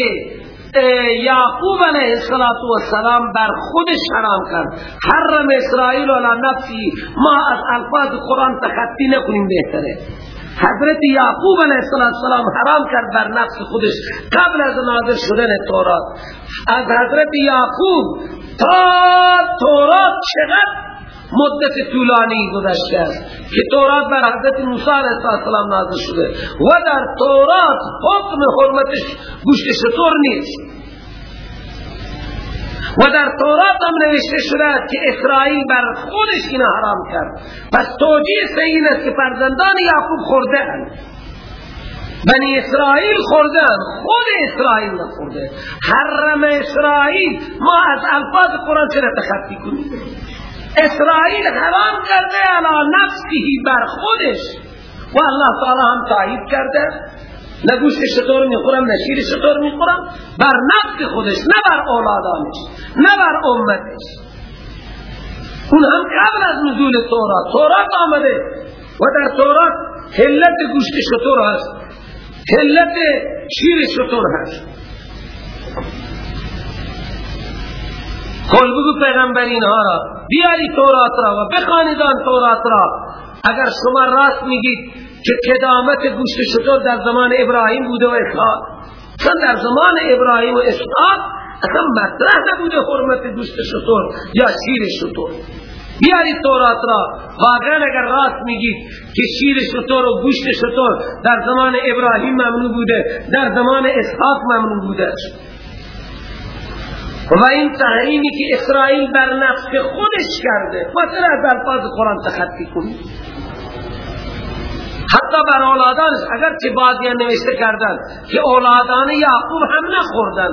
یعقوب علیه السلام بر خودش حرام کرد. حرم اسرائیل علی نفسی. ما از الفاظ قرآن تخطی نکنیم بهتره. حضرت یعقوب علیه السلام حرام کرد بر نفس خودش قبل از نازل شدن تورات. از حضرت یعقوب تا تورات چقدر مدت طولانی گذشته است که تورات بر حضرت موسی علیه السلام نازل شده و در تورات حکم حرمتش گوشت شطور نیست. و در تورات هم نوشته شده که اسرائیل بر خودش این حرام کرد. پس توجیه سیین است که فرزندان یعقوب خورده بنی اسرائیل خورده خود اسرائیل نخورده حرم اسرائیل ما از الفاظ قرآن چرا تخطی کنیم؟ اسرائیل حرام کرده علا نفسی بر خودش. و الله تعالی هم تایید کرده. نه گوشت شطور می‌خورم نه شیر شطور می‌خورم. بر نفس خودش نه بر اولادانش نه بر امتش. اون هم قبل از نزول تورات. تورات آمده. و در تورات حلت گوشت شطور هست. حلت شیر شطور هست. کل بگو پیغمبرین ها را. بیاری تورات را و آن تورات را. اگر شما راست میگید که قدامت گوشت شطور در زمان ابراهیم بوده و اسحاق. چون در زمان ابراهیم و اسحاق اصلا مطرح نبوده حرمت گوشت شطور یا شیر شطور بیاری تورات را. واقعا اگر راست میگید که شیر شطور و گوشت شطور در زمان ابراهیم ممنوع بوده در زمان اسحاق ممنوع بوده. و این تحریمی که اسرائیل بر نفس خودش کرده مثلا از الفاظ قرآن تخطی کنید حتی بر اولادانش اگر چه بعضی نوشته کردن که اولادان یعقوب هم نخوردن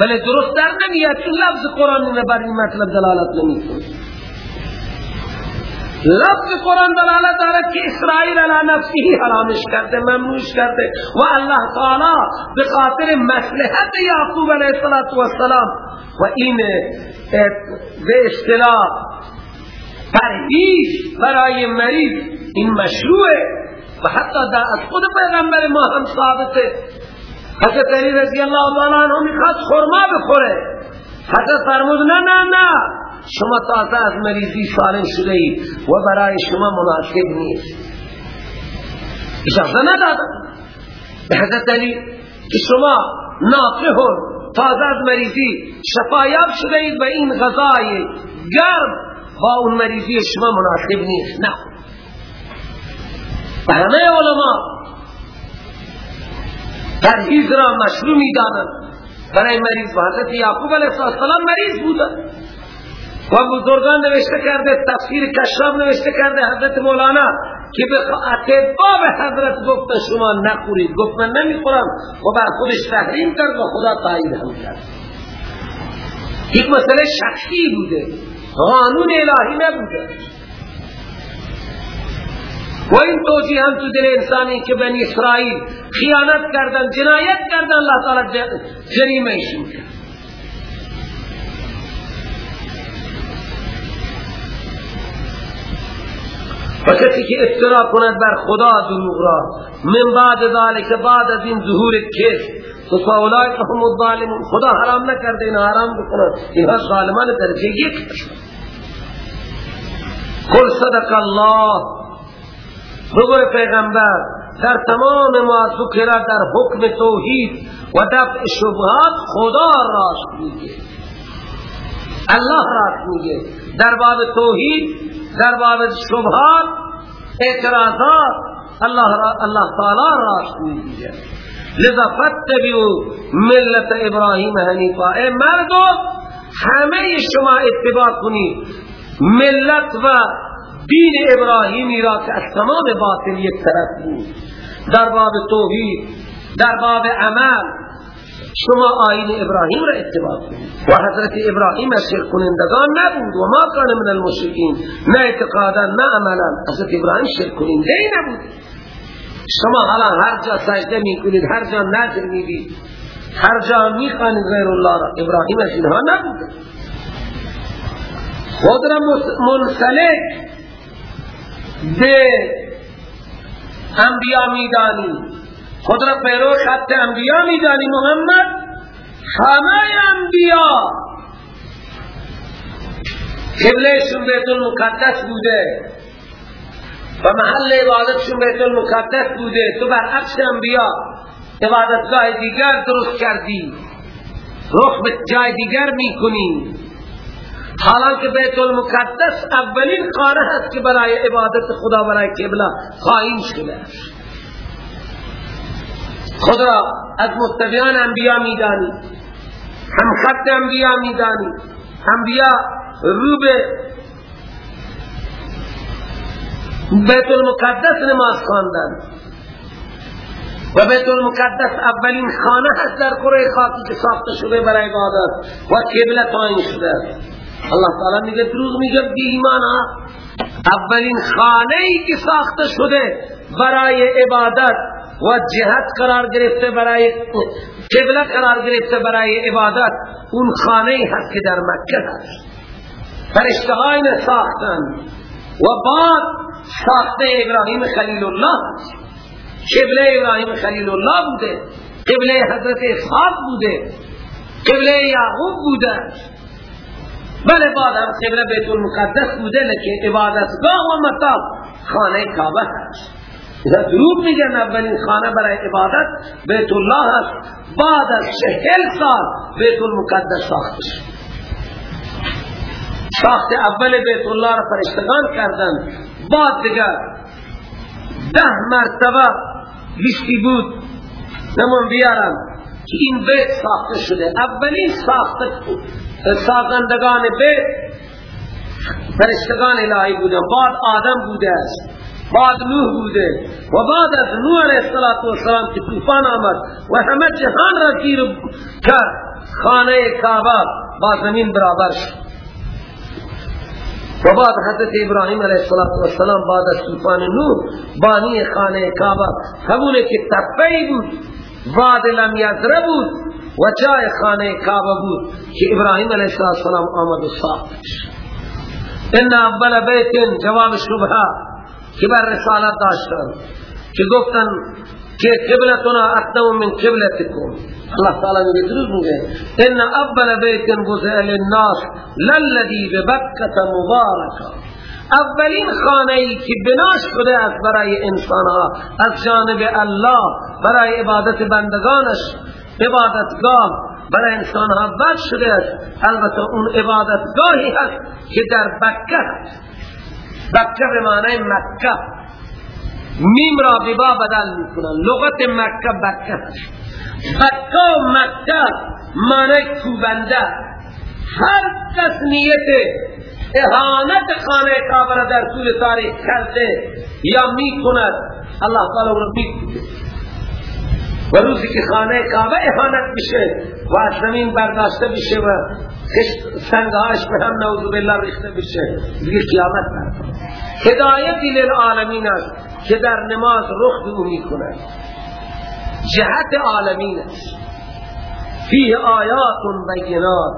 ولی درست در نمیاد این لفظ قرآن بر این مطلب دلالت نمی‌کنه. لفظ قرآن دلالت دارد که اسرائیل علی نفسی حرامش کرده ممنوش کرده و الله تعالی به خاطر مصلحت یعقوب علیه السلام و این به اصطلاح پرهیز برای مریض این مشروعه و حتی در از خود پیغمبر ما هم ثابته. حضرت علی رضی الله عنه می‌خواد خورما بخوره. حضرت فرمود نه نه نه. شما تازه از مریضی سالم شده ای و برای شما مناسب نیست. اجازه ندادن به حضرت علی که شما ناقه تازه از مریضی شفایاب شده اید و این غذای گرم با اون مریضی شما مناسب نیست. نه. همه علما ترهیز را مشروع می دانند برای مریض و حضرت یعقوب علیه السلام مریض بودن و بزرگان نوشته کرده تفسیر کشراب نوشته کرده حضرت مولانا که به اتبا به حضرت گفت شما نخورید. گفت من نمی‌خورم. و بر خودش تحریم کرد و خدا تایید هم کرد. یک مسئله شخصی بوده. قانون الهی نبوده. و این توجیه هم تو دل انسانی که بنی اسرائیل خیانت کردن جنایت کردن اللہ تعالی جریمه ایشون و کسی که افترا کند بر خدا دروغ را. من بعد ذالک بعد از این ظهور کس. تو فاولای هم الظالمون. خدا حرام نکرده این حرام بکنن. اینها ظالمان درجه یک. قل صدق الله. بگوی پیغمبر در تمام ما ذکر در حکم توحید و دفع شبهات خدا راست میگه. الله راست میگه. در باب توحید در باب شبهات اعتراضات الله الله تعالی راست میگه لذا فتبعوا ملت ابراهیم حنیفا. ای مردو همه شما اتباع کنید ملت و دین ابراهیمی را که از تمام باطل یک طرف بود. در باب توحید در باب عمل شما آین ابراهیم را اتباع کنید. و حضرت ابراهیم از شرک کنندگان نبود و ما کان من المشرکین. نه اعتقادا نه عملا. حضرت ابراهیم شرک کننده نبود. شما حالا هر جا سجده می کنید هر جا نظر می دید هر جا می خانید غیر الله را ابراهیم از اینها نبود. خود را منسلک به انبیاء میدانی خود را پیرو خط انبیاء میدانی محمد؟ همه انبیاء قبلشون بیت المقدس بوده. و محل عبادتشون بیت المقدس بوده. تو برعکس انبیاء عبادتگاه دیگر درست کردی. رخ به جای دیگر می‌کنی. حالانکه بیت المقدس اولین خانه هست که برای عبادت خدا برای قبله قائم شده خود را از متبعان انبیاء میدانی هم خط انبیاء میدانی انبیاء رو به بیت المقدس نماز خواندن. و بیت المقدس اولین خانه هست در کره خاکی که ساخته شده برای عبادت و قبله تعیین شده. الله تعالی میگه دروغ میگه بی ایمان اولین خانه ای که ساخته شده برای عبادت و جهت قرار گرفته برای قبله قرار گرفته برای عبادت اون خانه هست که در مکه هست فرشتهاین ساختن و بعد ساخته ابراهیم خلیل الله قبله ابراهیم خلیل الله بوده قبله حضرت اسحاق بوده قبله یعقوب بوده بله بعد هم قبله بیت المقدس بوده لیکن عبادتگاه و مطاب خانه کعبه هست دروب میگن اولین خانه برای عبادت بیت الله هست بعد از چهل سال بیت المقدس ساخته شد. ساخت اول بیت الله را فرشتگان کردن بعد دیگر ده مرتبه لیستی بود. نمون بیارم که این بیت ساخته شده. اولین ساخته ساختندگان بیت فرشتگان الهی بودن بعد آدم بوده است. بعد نوح بوده. و بعد از نوح علیه السلام که طوفان آمد و همه جهان را گیر کرد خانه کعبه با زمین برابر شد. و بعد حضرت ابراهیم علیه السلام بعد از طوفان نوح بانی خانه کعبه همونه که تپهی بود واد لم یذره بود و جای خانه کعبه بود که ابراهیم علیه السلام آمد و ساختش ان اول بیت جواب شبهه. که بر رسالت داشتن که گفتن که قبلتنا اقدم من قبلتکم. اللہ تعالی میگه درست میگه. ان اول بیت وضع للناس للذی ببکت مبارکا. اولین خانه ای که بنا شده است برای انسان ها از جانب الله برای عبادت بندگانش عبادتگاه برای انسان ها بد شده است. البته اون عبادتگاهی هست که در بکه هست. بکه به معنی مکه. میم را ببا بدل می‌کنن. لغت مکه بکه بکه و مکه معنی کوبنده هر کس نیت احانت خانه کعبه در طول تاریخ کرده یا می کند الله تعالی رو می و روزی که خانه کعبه احانت بشه و از زمین برداشته بشه و سنگهاش به هم نوضو بالله ریخته بشه دیگه قیامت برد هدایتی للعالمین است که در نماز رخ او می کند جهت عالمین است. فیه آیات بینات.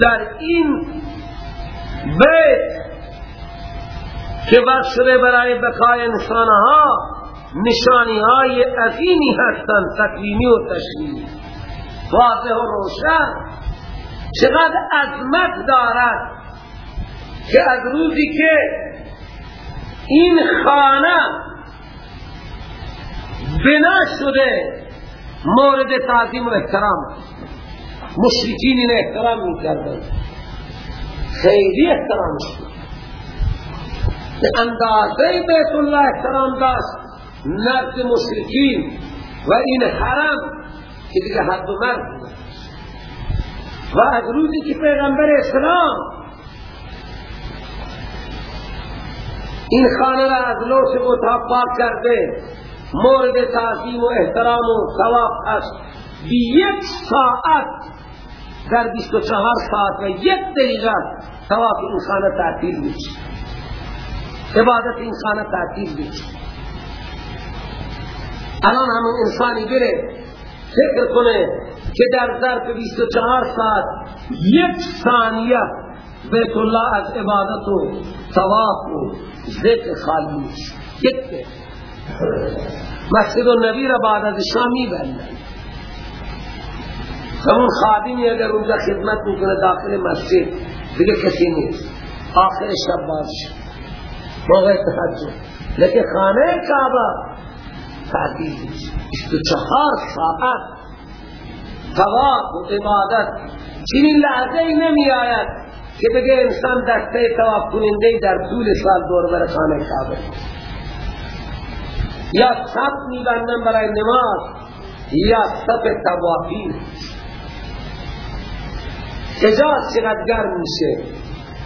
در این بیت که بخش برای بقای انسانها نشانی های عظیمی هستند تکوینی و تشریعی واضح و روشن. چقدر عظمت دارد که از روزی که این خانه بنا شده مورد تعظیم و احترام مشرکین این احترام می کردن خیلی احترام شد. اندازه بیت الله احترام داشت. نرد مشرکین و این حرم که دیگه حد و مرد و از روزی که پیغمبر اسلام این خانه را از لوش پاک کرده مورد تعظیم و احترام و ثواب است بی یک ساعت در 24 ساعت و یک دقیقه ثواب این خانه تعطیل میشه. عبادت این خانه تعطیل میشه. الان همون انسانی بره فکر کنه که در ظرف 24 ساعت یک ثانیه بیت الله از عبادت و ثواب و ذکر خالی نیست. یک مسجد و نبی را بعد از شامی بندن همون خادمی اگر اونجا خدمت می‌کنه داخل مسجد دیگه کسی نیست. آخر شب باز موقع تحجد. لیکن خانه کعبه است چهار ساعت تواف و عبادت. چنین لحظه ای نمی آید که بگه انسان دسته تواف کننده در طول سال دور بر خانه کعبه یا سب می بندن برای نماز یا سب توافی اجاز چقدر گرم میشه؟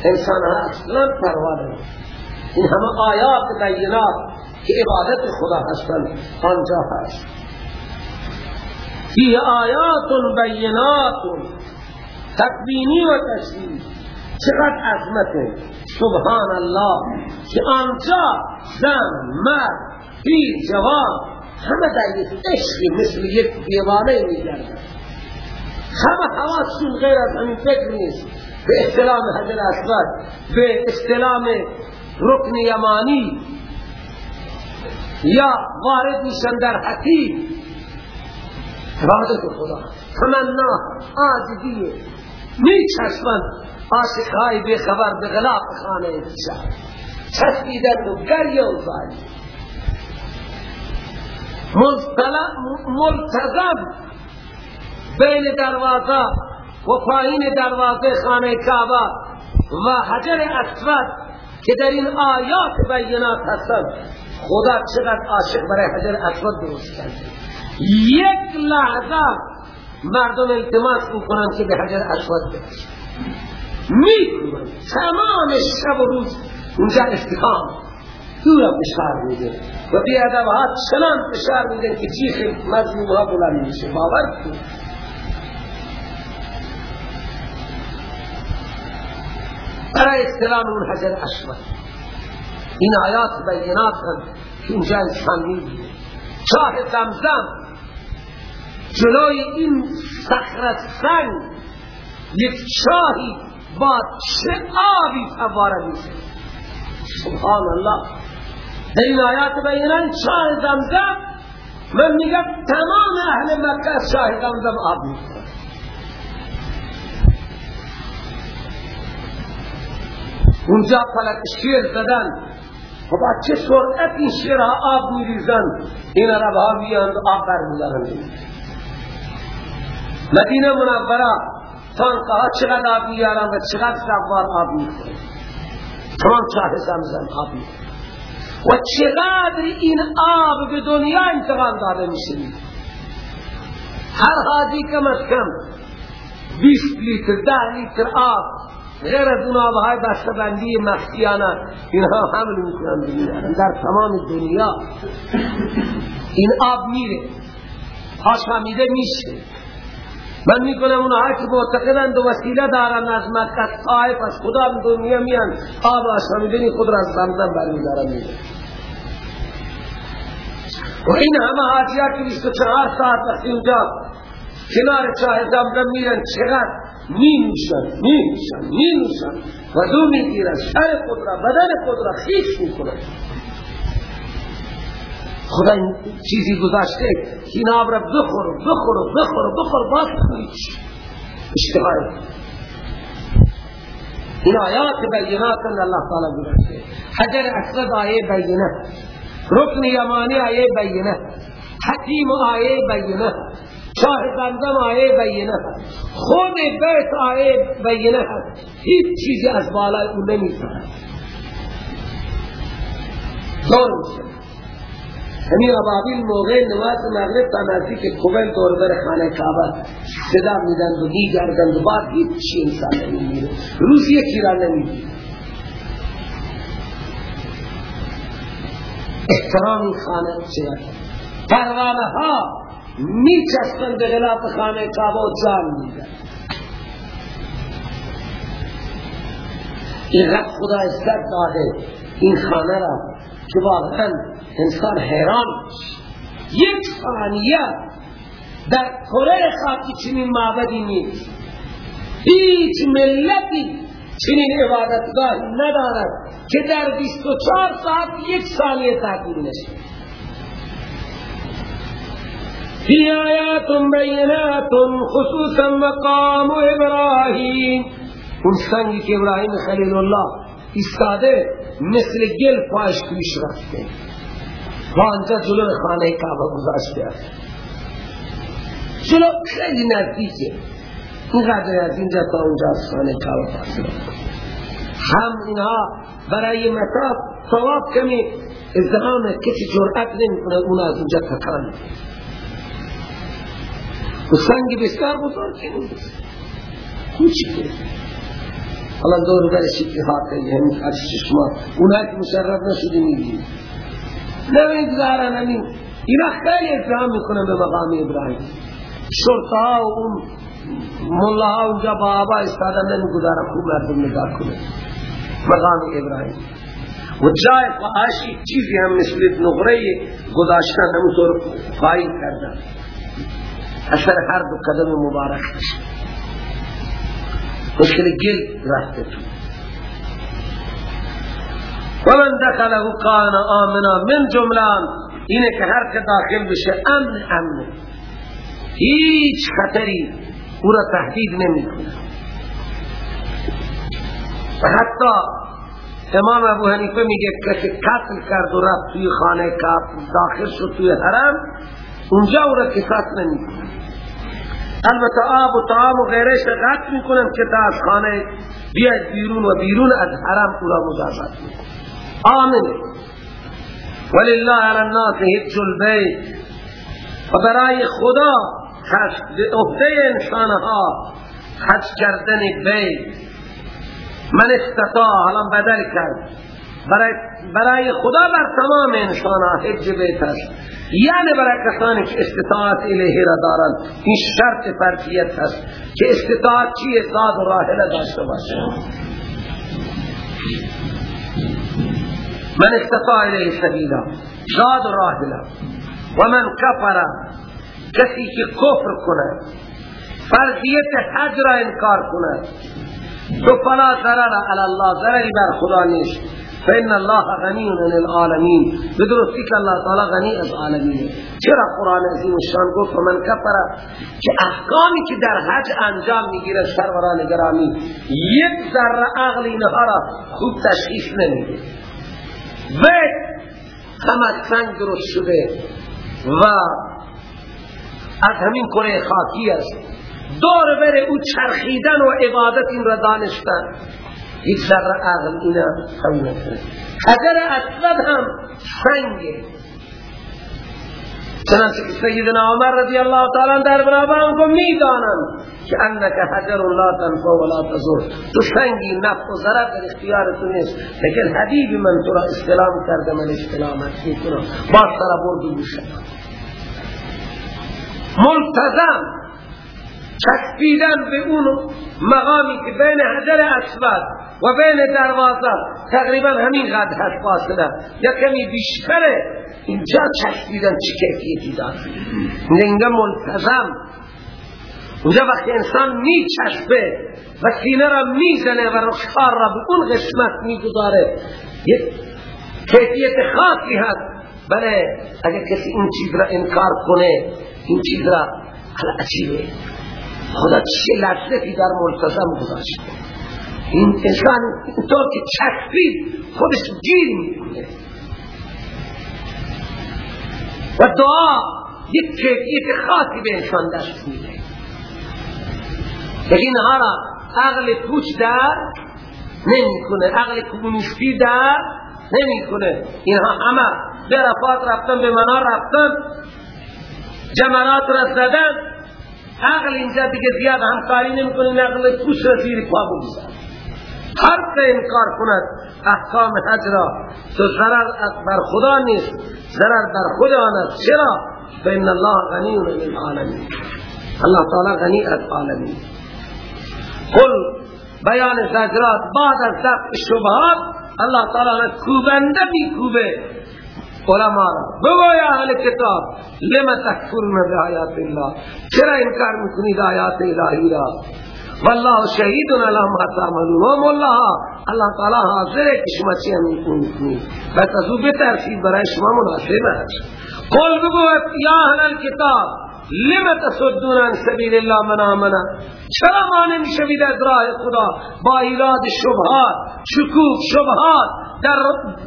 انسان ها اصلا پروانه این همه آیات بینات. که عبادت خدا هستن آنجا هست. فی آیات بینات تکوینی و تشریف چقدر عظمت سبحان الله که آنجا زن مرد پیر جوان همه در یک عشقی مثل یک دیوانه میگردن. همه حواسشون غیر از همین فکر نیست. به استلام حجر اسود به استلام رکن یمانی یا وارد میشن در حقیق. عبادت خدا تمنا آجدیه می چشمن آشقای بے خبر به غلاف خانه انتشار چشمیدن و گریه و زاری. ملتزم بین دروازه و پایین دروازه خانه کعبه و حجر اسود که در این آیات بینات هستند خدا چقدر عاشق برای حجر اسود درست کرده. یک لحظه مردم التماس می‌کنن که به حجر اسود برسن. می‌کنن تمام شب و روز اونجا استقام دورا بشار میده. و بی ادب ها چنان بشار میده که چیخ مظلوم ها بلند میشه. باور کن. برای استلام اون حجر اسود این آیات بینات هم که اینجا انسان می‌بینه چاه زمزم جلوی این سخر سنگ یک چاهی با چه آبی فواره میشه؟ سبحان الله. این آیات بینان چاه زمزم من میگم تمام اهل مکه چاه زمزم آب اونجا پلک شیر زدن. خب چه سرعت این شیرها آب میریزن این عرب ها بیاند آب برمیدارن مدینه منوره تانقه ها چقدر آب میارن و چقدر سوار آب می‌خورن تمام چاه زمزم آب می‌خورن و چقدر این آب به دنیا انتقام داده میشه؟ هر حاجی کم از کم 20 لیتر ده لیتر آب غیر از اون آبهای بستبندی مخفیانه. اینها حمل می‌کنن در تمام دنیا. این آب میره. آشامیده میشه. من می‌کنم اونها که معتقدند و وسیله دارن از مکت طائف از خدا دنیا میان. آب آشامیده خود را از زمزم برمیدارن میره و این همه حاجیات که 24 ساعت وقتی اونجا کنار چاه زمزم میرن چقدر می نوشن می نوشن می نوشن وضو می‌گیرن. سر خود را بدن خود را خیش می‌کنن. خدا این چیزی گذاشته آب را بخور بخور بخور بخور باز هیچ اشتهای این آیات بینات اللہ تعالی گذاشته. حجر اسود آیه بینه. رکن یمانی آیه بینه. حکیم آیه بینه. شاه زمزم آیه بینه خود بیت آیه بینه هیچ چیزی از بالای اون نمی‌تونه دور میشه. همین ابابیل موقع نماز مغرب تا نزدیک کوبل دور بر خانه کعبه صدا میدن و میگردن و بعد هیچ چی انسان نمی‌گیره روز یکی را نمی‌گیره احترام خانه چرا پروانه ها می چسبن به غلاف خانه کعبه و جان. میدن این رب خدا عزت داده این خانه را که واقعا انسان حیران یک ثانیه در کره خاکی چنین معبدی نیست. هیچ ملتی چنین عبادتگاه ندارد که در 24 ساعت یک ثانیه تعطیل نشه. فی آیات بینات خصوصا مقام ابراهیم اون سنگی که ابراهیم خلیل الله ایستاده مثل گل پاش پیش رفته. و آنجا جلو خانه کعبه گذاشته. است جلو خیلی نزدیکه. اینقدر از اینجا تا اونجا از خانه کعبه فاصله هم اینها برای مطاب ثواب کمی ازدهام کسی جرأت نمی‌کنه اون از اونجا تکان و سنگ بسیار نیست کوچیکه حالا دور برش احاطه یعنی از شما اونایی که مشرف نشده میگی. نمی‌گذارن همین اینا خیلی اکرام می‌کنن به مقام ابراهیم. شرطه و اون مله ها اونجا با آبا استادن نمی‌گذارن خوب مردم نگاه کنه. مقام ابراهیم. و جای فعاشی چیزی هم مثل نغره گذاشتن همونطور قائل کردن. اثر هر دو قدم مبارک مثل گل رفته تو. ومن دخله کان آمنا من جملان. اینه که هر که داخل بشه امن امن. هیچ خطری او را تهدید نمی کنه. حتی امام ابو حنیفه میگه کسی قتل کرد و رفت توی خانه کاف داخل شد توی حرم. اونجا او را کسات نمی کنه البته آب و طعام و غیرش قطع می‌کنن که تا از خانه بیاید بیرون و بیرون از حرم او را مجازات می‌کنن آمنه ولله علی الناس حج البیت. و برای خدا عهده انسانها حج کردن بیت. من استطاع حالا بدل کرد. برای, برای خدا بر تمام انسان حج بیت است. یعنی برای کسانی که استطاعت الیه را دارند این شرط فرقیت هست که استطاعت چیه زاد و راحله داشته باشه من استطاع الیه سبیلا زاد و راحله و من کفر کسی که کفر کنه فرضیت حج را انکار کنه تو فلا ضرر علی الله ضرری بر خدا نیست. فإن الله غنی عن العالمین بدرستی که الله تعالی غنی از عالمین. چرا قرآن عظیم شان گفت من کفر؟ که احکامی که در حج انجام می‌گیره سروران گرامی. یک ذره عقل اینها را خوب تشخیص نمیده. بیت هم سنگ درست شده و از همین کره خاکی است. دور بره او چرخیدن و عبادت این را دانشتن. یک ذره عقل اینا هم حجر اسود هم سنگه چنانچه که سیدنا عمر رضی اللہ تعالی در برابر ان کو می‌دانند که انک حجر لا تنفع ولا تضر. تو سنگی نفع و ضرر در اختیار تو نیست. لیکن حبیب من تو را استلام کرده من استلامت می‌کنم. با سر برد گوشه ملتزم. چسبیدن به اون مقامی که بین حجر اسود و بین دروازه تقریبا همین قدر هست فاصله یا کمی بیشتره. اینجا چسبیدن چه کیفیتی داره؟ اینجا ملتزم اونجا وقتی انسان می چسبه و سینه را می‌زنه و رخسار را به اون قسمت می‌گذاره یک کیفیت خاصی هست. بله اگر کسی این چیز را انکار کنه این چیز را عجیبه خدا چه لذتی در ملتزم گذاشته این انسان اینطور که چسبید خودش گیر می‌کنه و دعا یک کیفیت خاصی به انسان دست میده. لیکن اینها را عقل پوچ در نمی‌کنه. عقل کمونیستی در نمی‌کنه. اینها همه به رفات رفتن به منار رفتن جمرات را زدن عقل اینجا دیگه زیاد همکاری نمی‌کنه پوچ را زیر پا بگذار. هر که انکار کند احکام حج را تو ضرر بر خدا نیست ضرر بر خود آن است. چرا؟ فإن الله غنی عن العالمین الله تعالی غنی از عالمین. قل بیان زجرات بعد از دفع شبهات الله تعالی کوبنده می کوبه علماء را بگوی اهل کتاب لما تکفرون به آیات الله چرا انکار می‌کنید آیات الهی را؟ والله شهید علی ما تعملون. و مولا الله تعالی حاضر ہے کہ شما چی می‌کنید؟ بس از او بترسید برای شما مناسب است. قل بگو یا اهل الكتاب لم تصدون عن سبیل الله من آمنا چرا مانع می‌شوید از راه خدا با ایراد شبهات شکوک شبهات در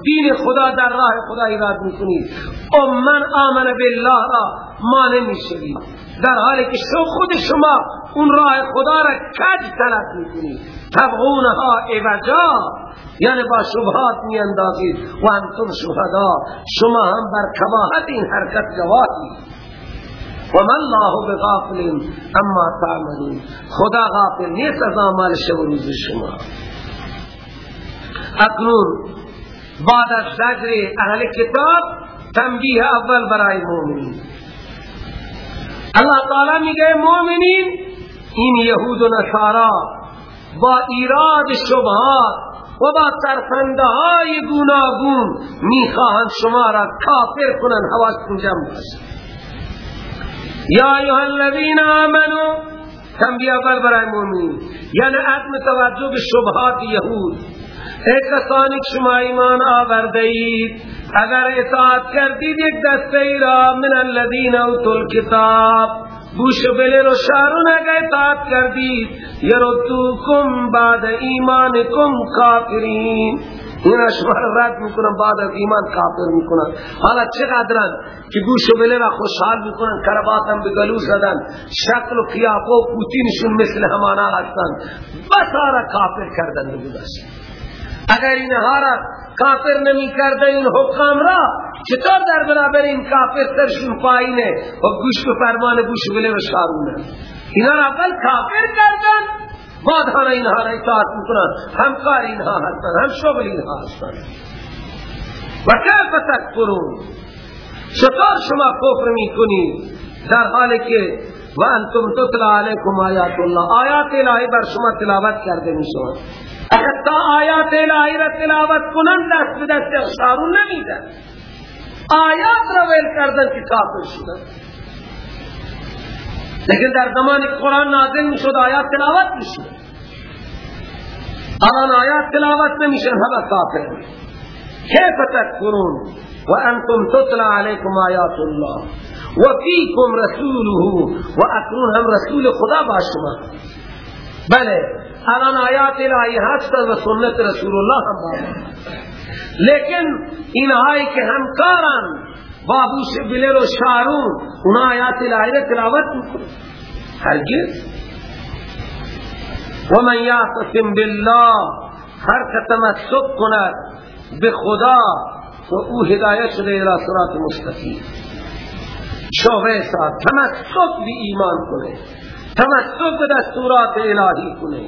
دین خدا در راه خدا ایراد می‌کنید؟ و من آمن بالله را مانع می‌شوید در حالی که شو خود شما اون راه خدا را کج طلب می‌کنید. تبغونها عوجا یعنی با شبهات می اندازید و انتم شهدا شما هم بر کباهت این حرکت گواهی. و من الله بغافل اما تعملون. خدا غافل نیست از اعمال شب و روز شما. اکنون بعد از زجر اهل کتاب تنبیه اول برای مومنین. اللہ تعالی میگه مومنین این یهود و نصارا با ایراد شبهات و با ترفنده های گوناگون می‌خواهند شما را کافر کنن حواستون جمع باشد یا ایها الذین آمنو تنبیه بر برای مومنین. یعنی عدم توجه به شبهات یهود. ای کسانی که شما ایمان آورده اید اگر اطاعت کردید یک دسته را من الذین اوتوا الکتاب. بوش بلر و شارون اگر اطاعت کردید یردوکم بعد ایمانکم کافرین. این اشوار رد می‌کنن بعد از ایمان کافر می‌کنن. حالا چقدرن که گوش و بله را خوشحال می‌کنن کرباتم به گلو زدن شکل و قیافه و پوتینشون مثل همانا هستن. بس آرا کافر کردن بودست اگر اینها را کافر نمی کرده این حکام را چطور در برابر این کافر سرشون پایینه؟ و گوش و فرمان گوش و بله و شارونه. اینا را کافر کردن. بعد ها اینها را اطاعت می‌کنن همکار اینها هستن هم شغل اینها هستن. و کیف تکفرون؟ چطور شما کفر می‌کنید در حالی که و انتم تطلع علیکم آیات الله آیات الهی بر شما تلاوت کرده می‌شوند اگر تا آیات الهی را تلاوت کنن دست به دست اخشارون نمیدن. آیات را ویل کردن کافر شدن. لیکن در زمان قرآن نازل می‌شد آیات تلاوت می‌شد. الان آیات تلاوت نمیشن همه کافر کیف تکفرون؟ و انتم تطلع علیکم آیات الله. و فیکم رسوله و اکنون هم رسول خدا با شما. بله الان آیات الهی هست و سنت رسول الله هم با لیکن اینهایی که همکارن بابوش بلر و شارون اونا آیات الهی تلاوت می‌کنن. هرگز. و من یعتصم بالله هر که تمسک کند به خدا و او هدایت شده الى صراط مستقیم. شعبه ساعت تمسک به ایمان کنه. تمسک به دستورات الهی کنه.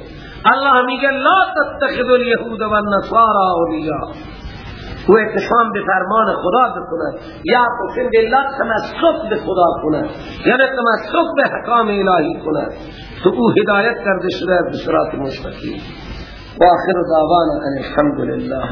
الله میگه لا تتخذ اليهود و النصارى اولیاء و اتفام به فرمان خدا بکنه. یا قسم بالله تمسک به خدا کنه. یعنی تمسک به حکام الهی کنه. تو او هدایت کرده شده به صراط مستقیم. و آخر دعوانا ان الحمد لله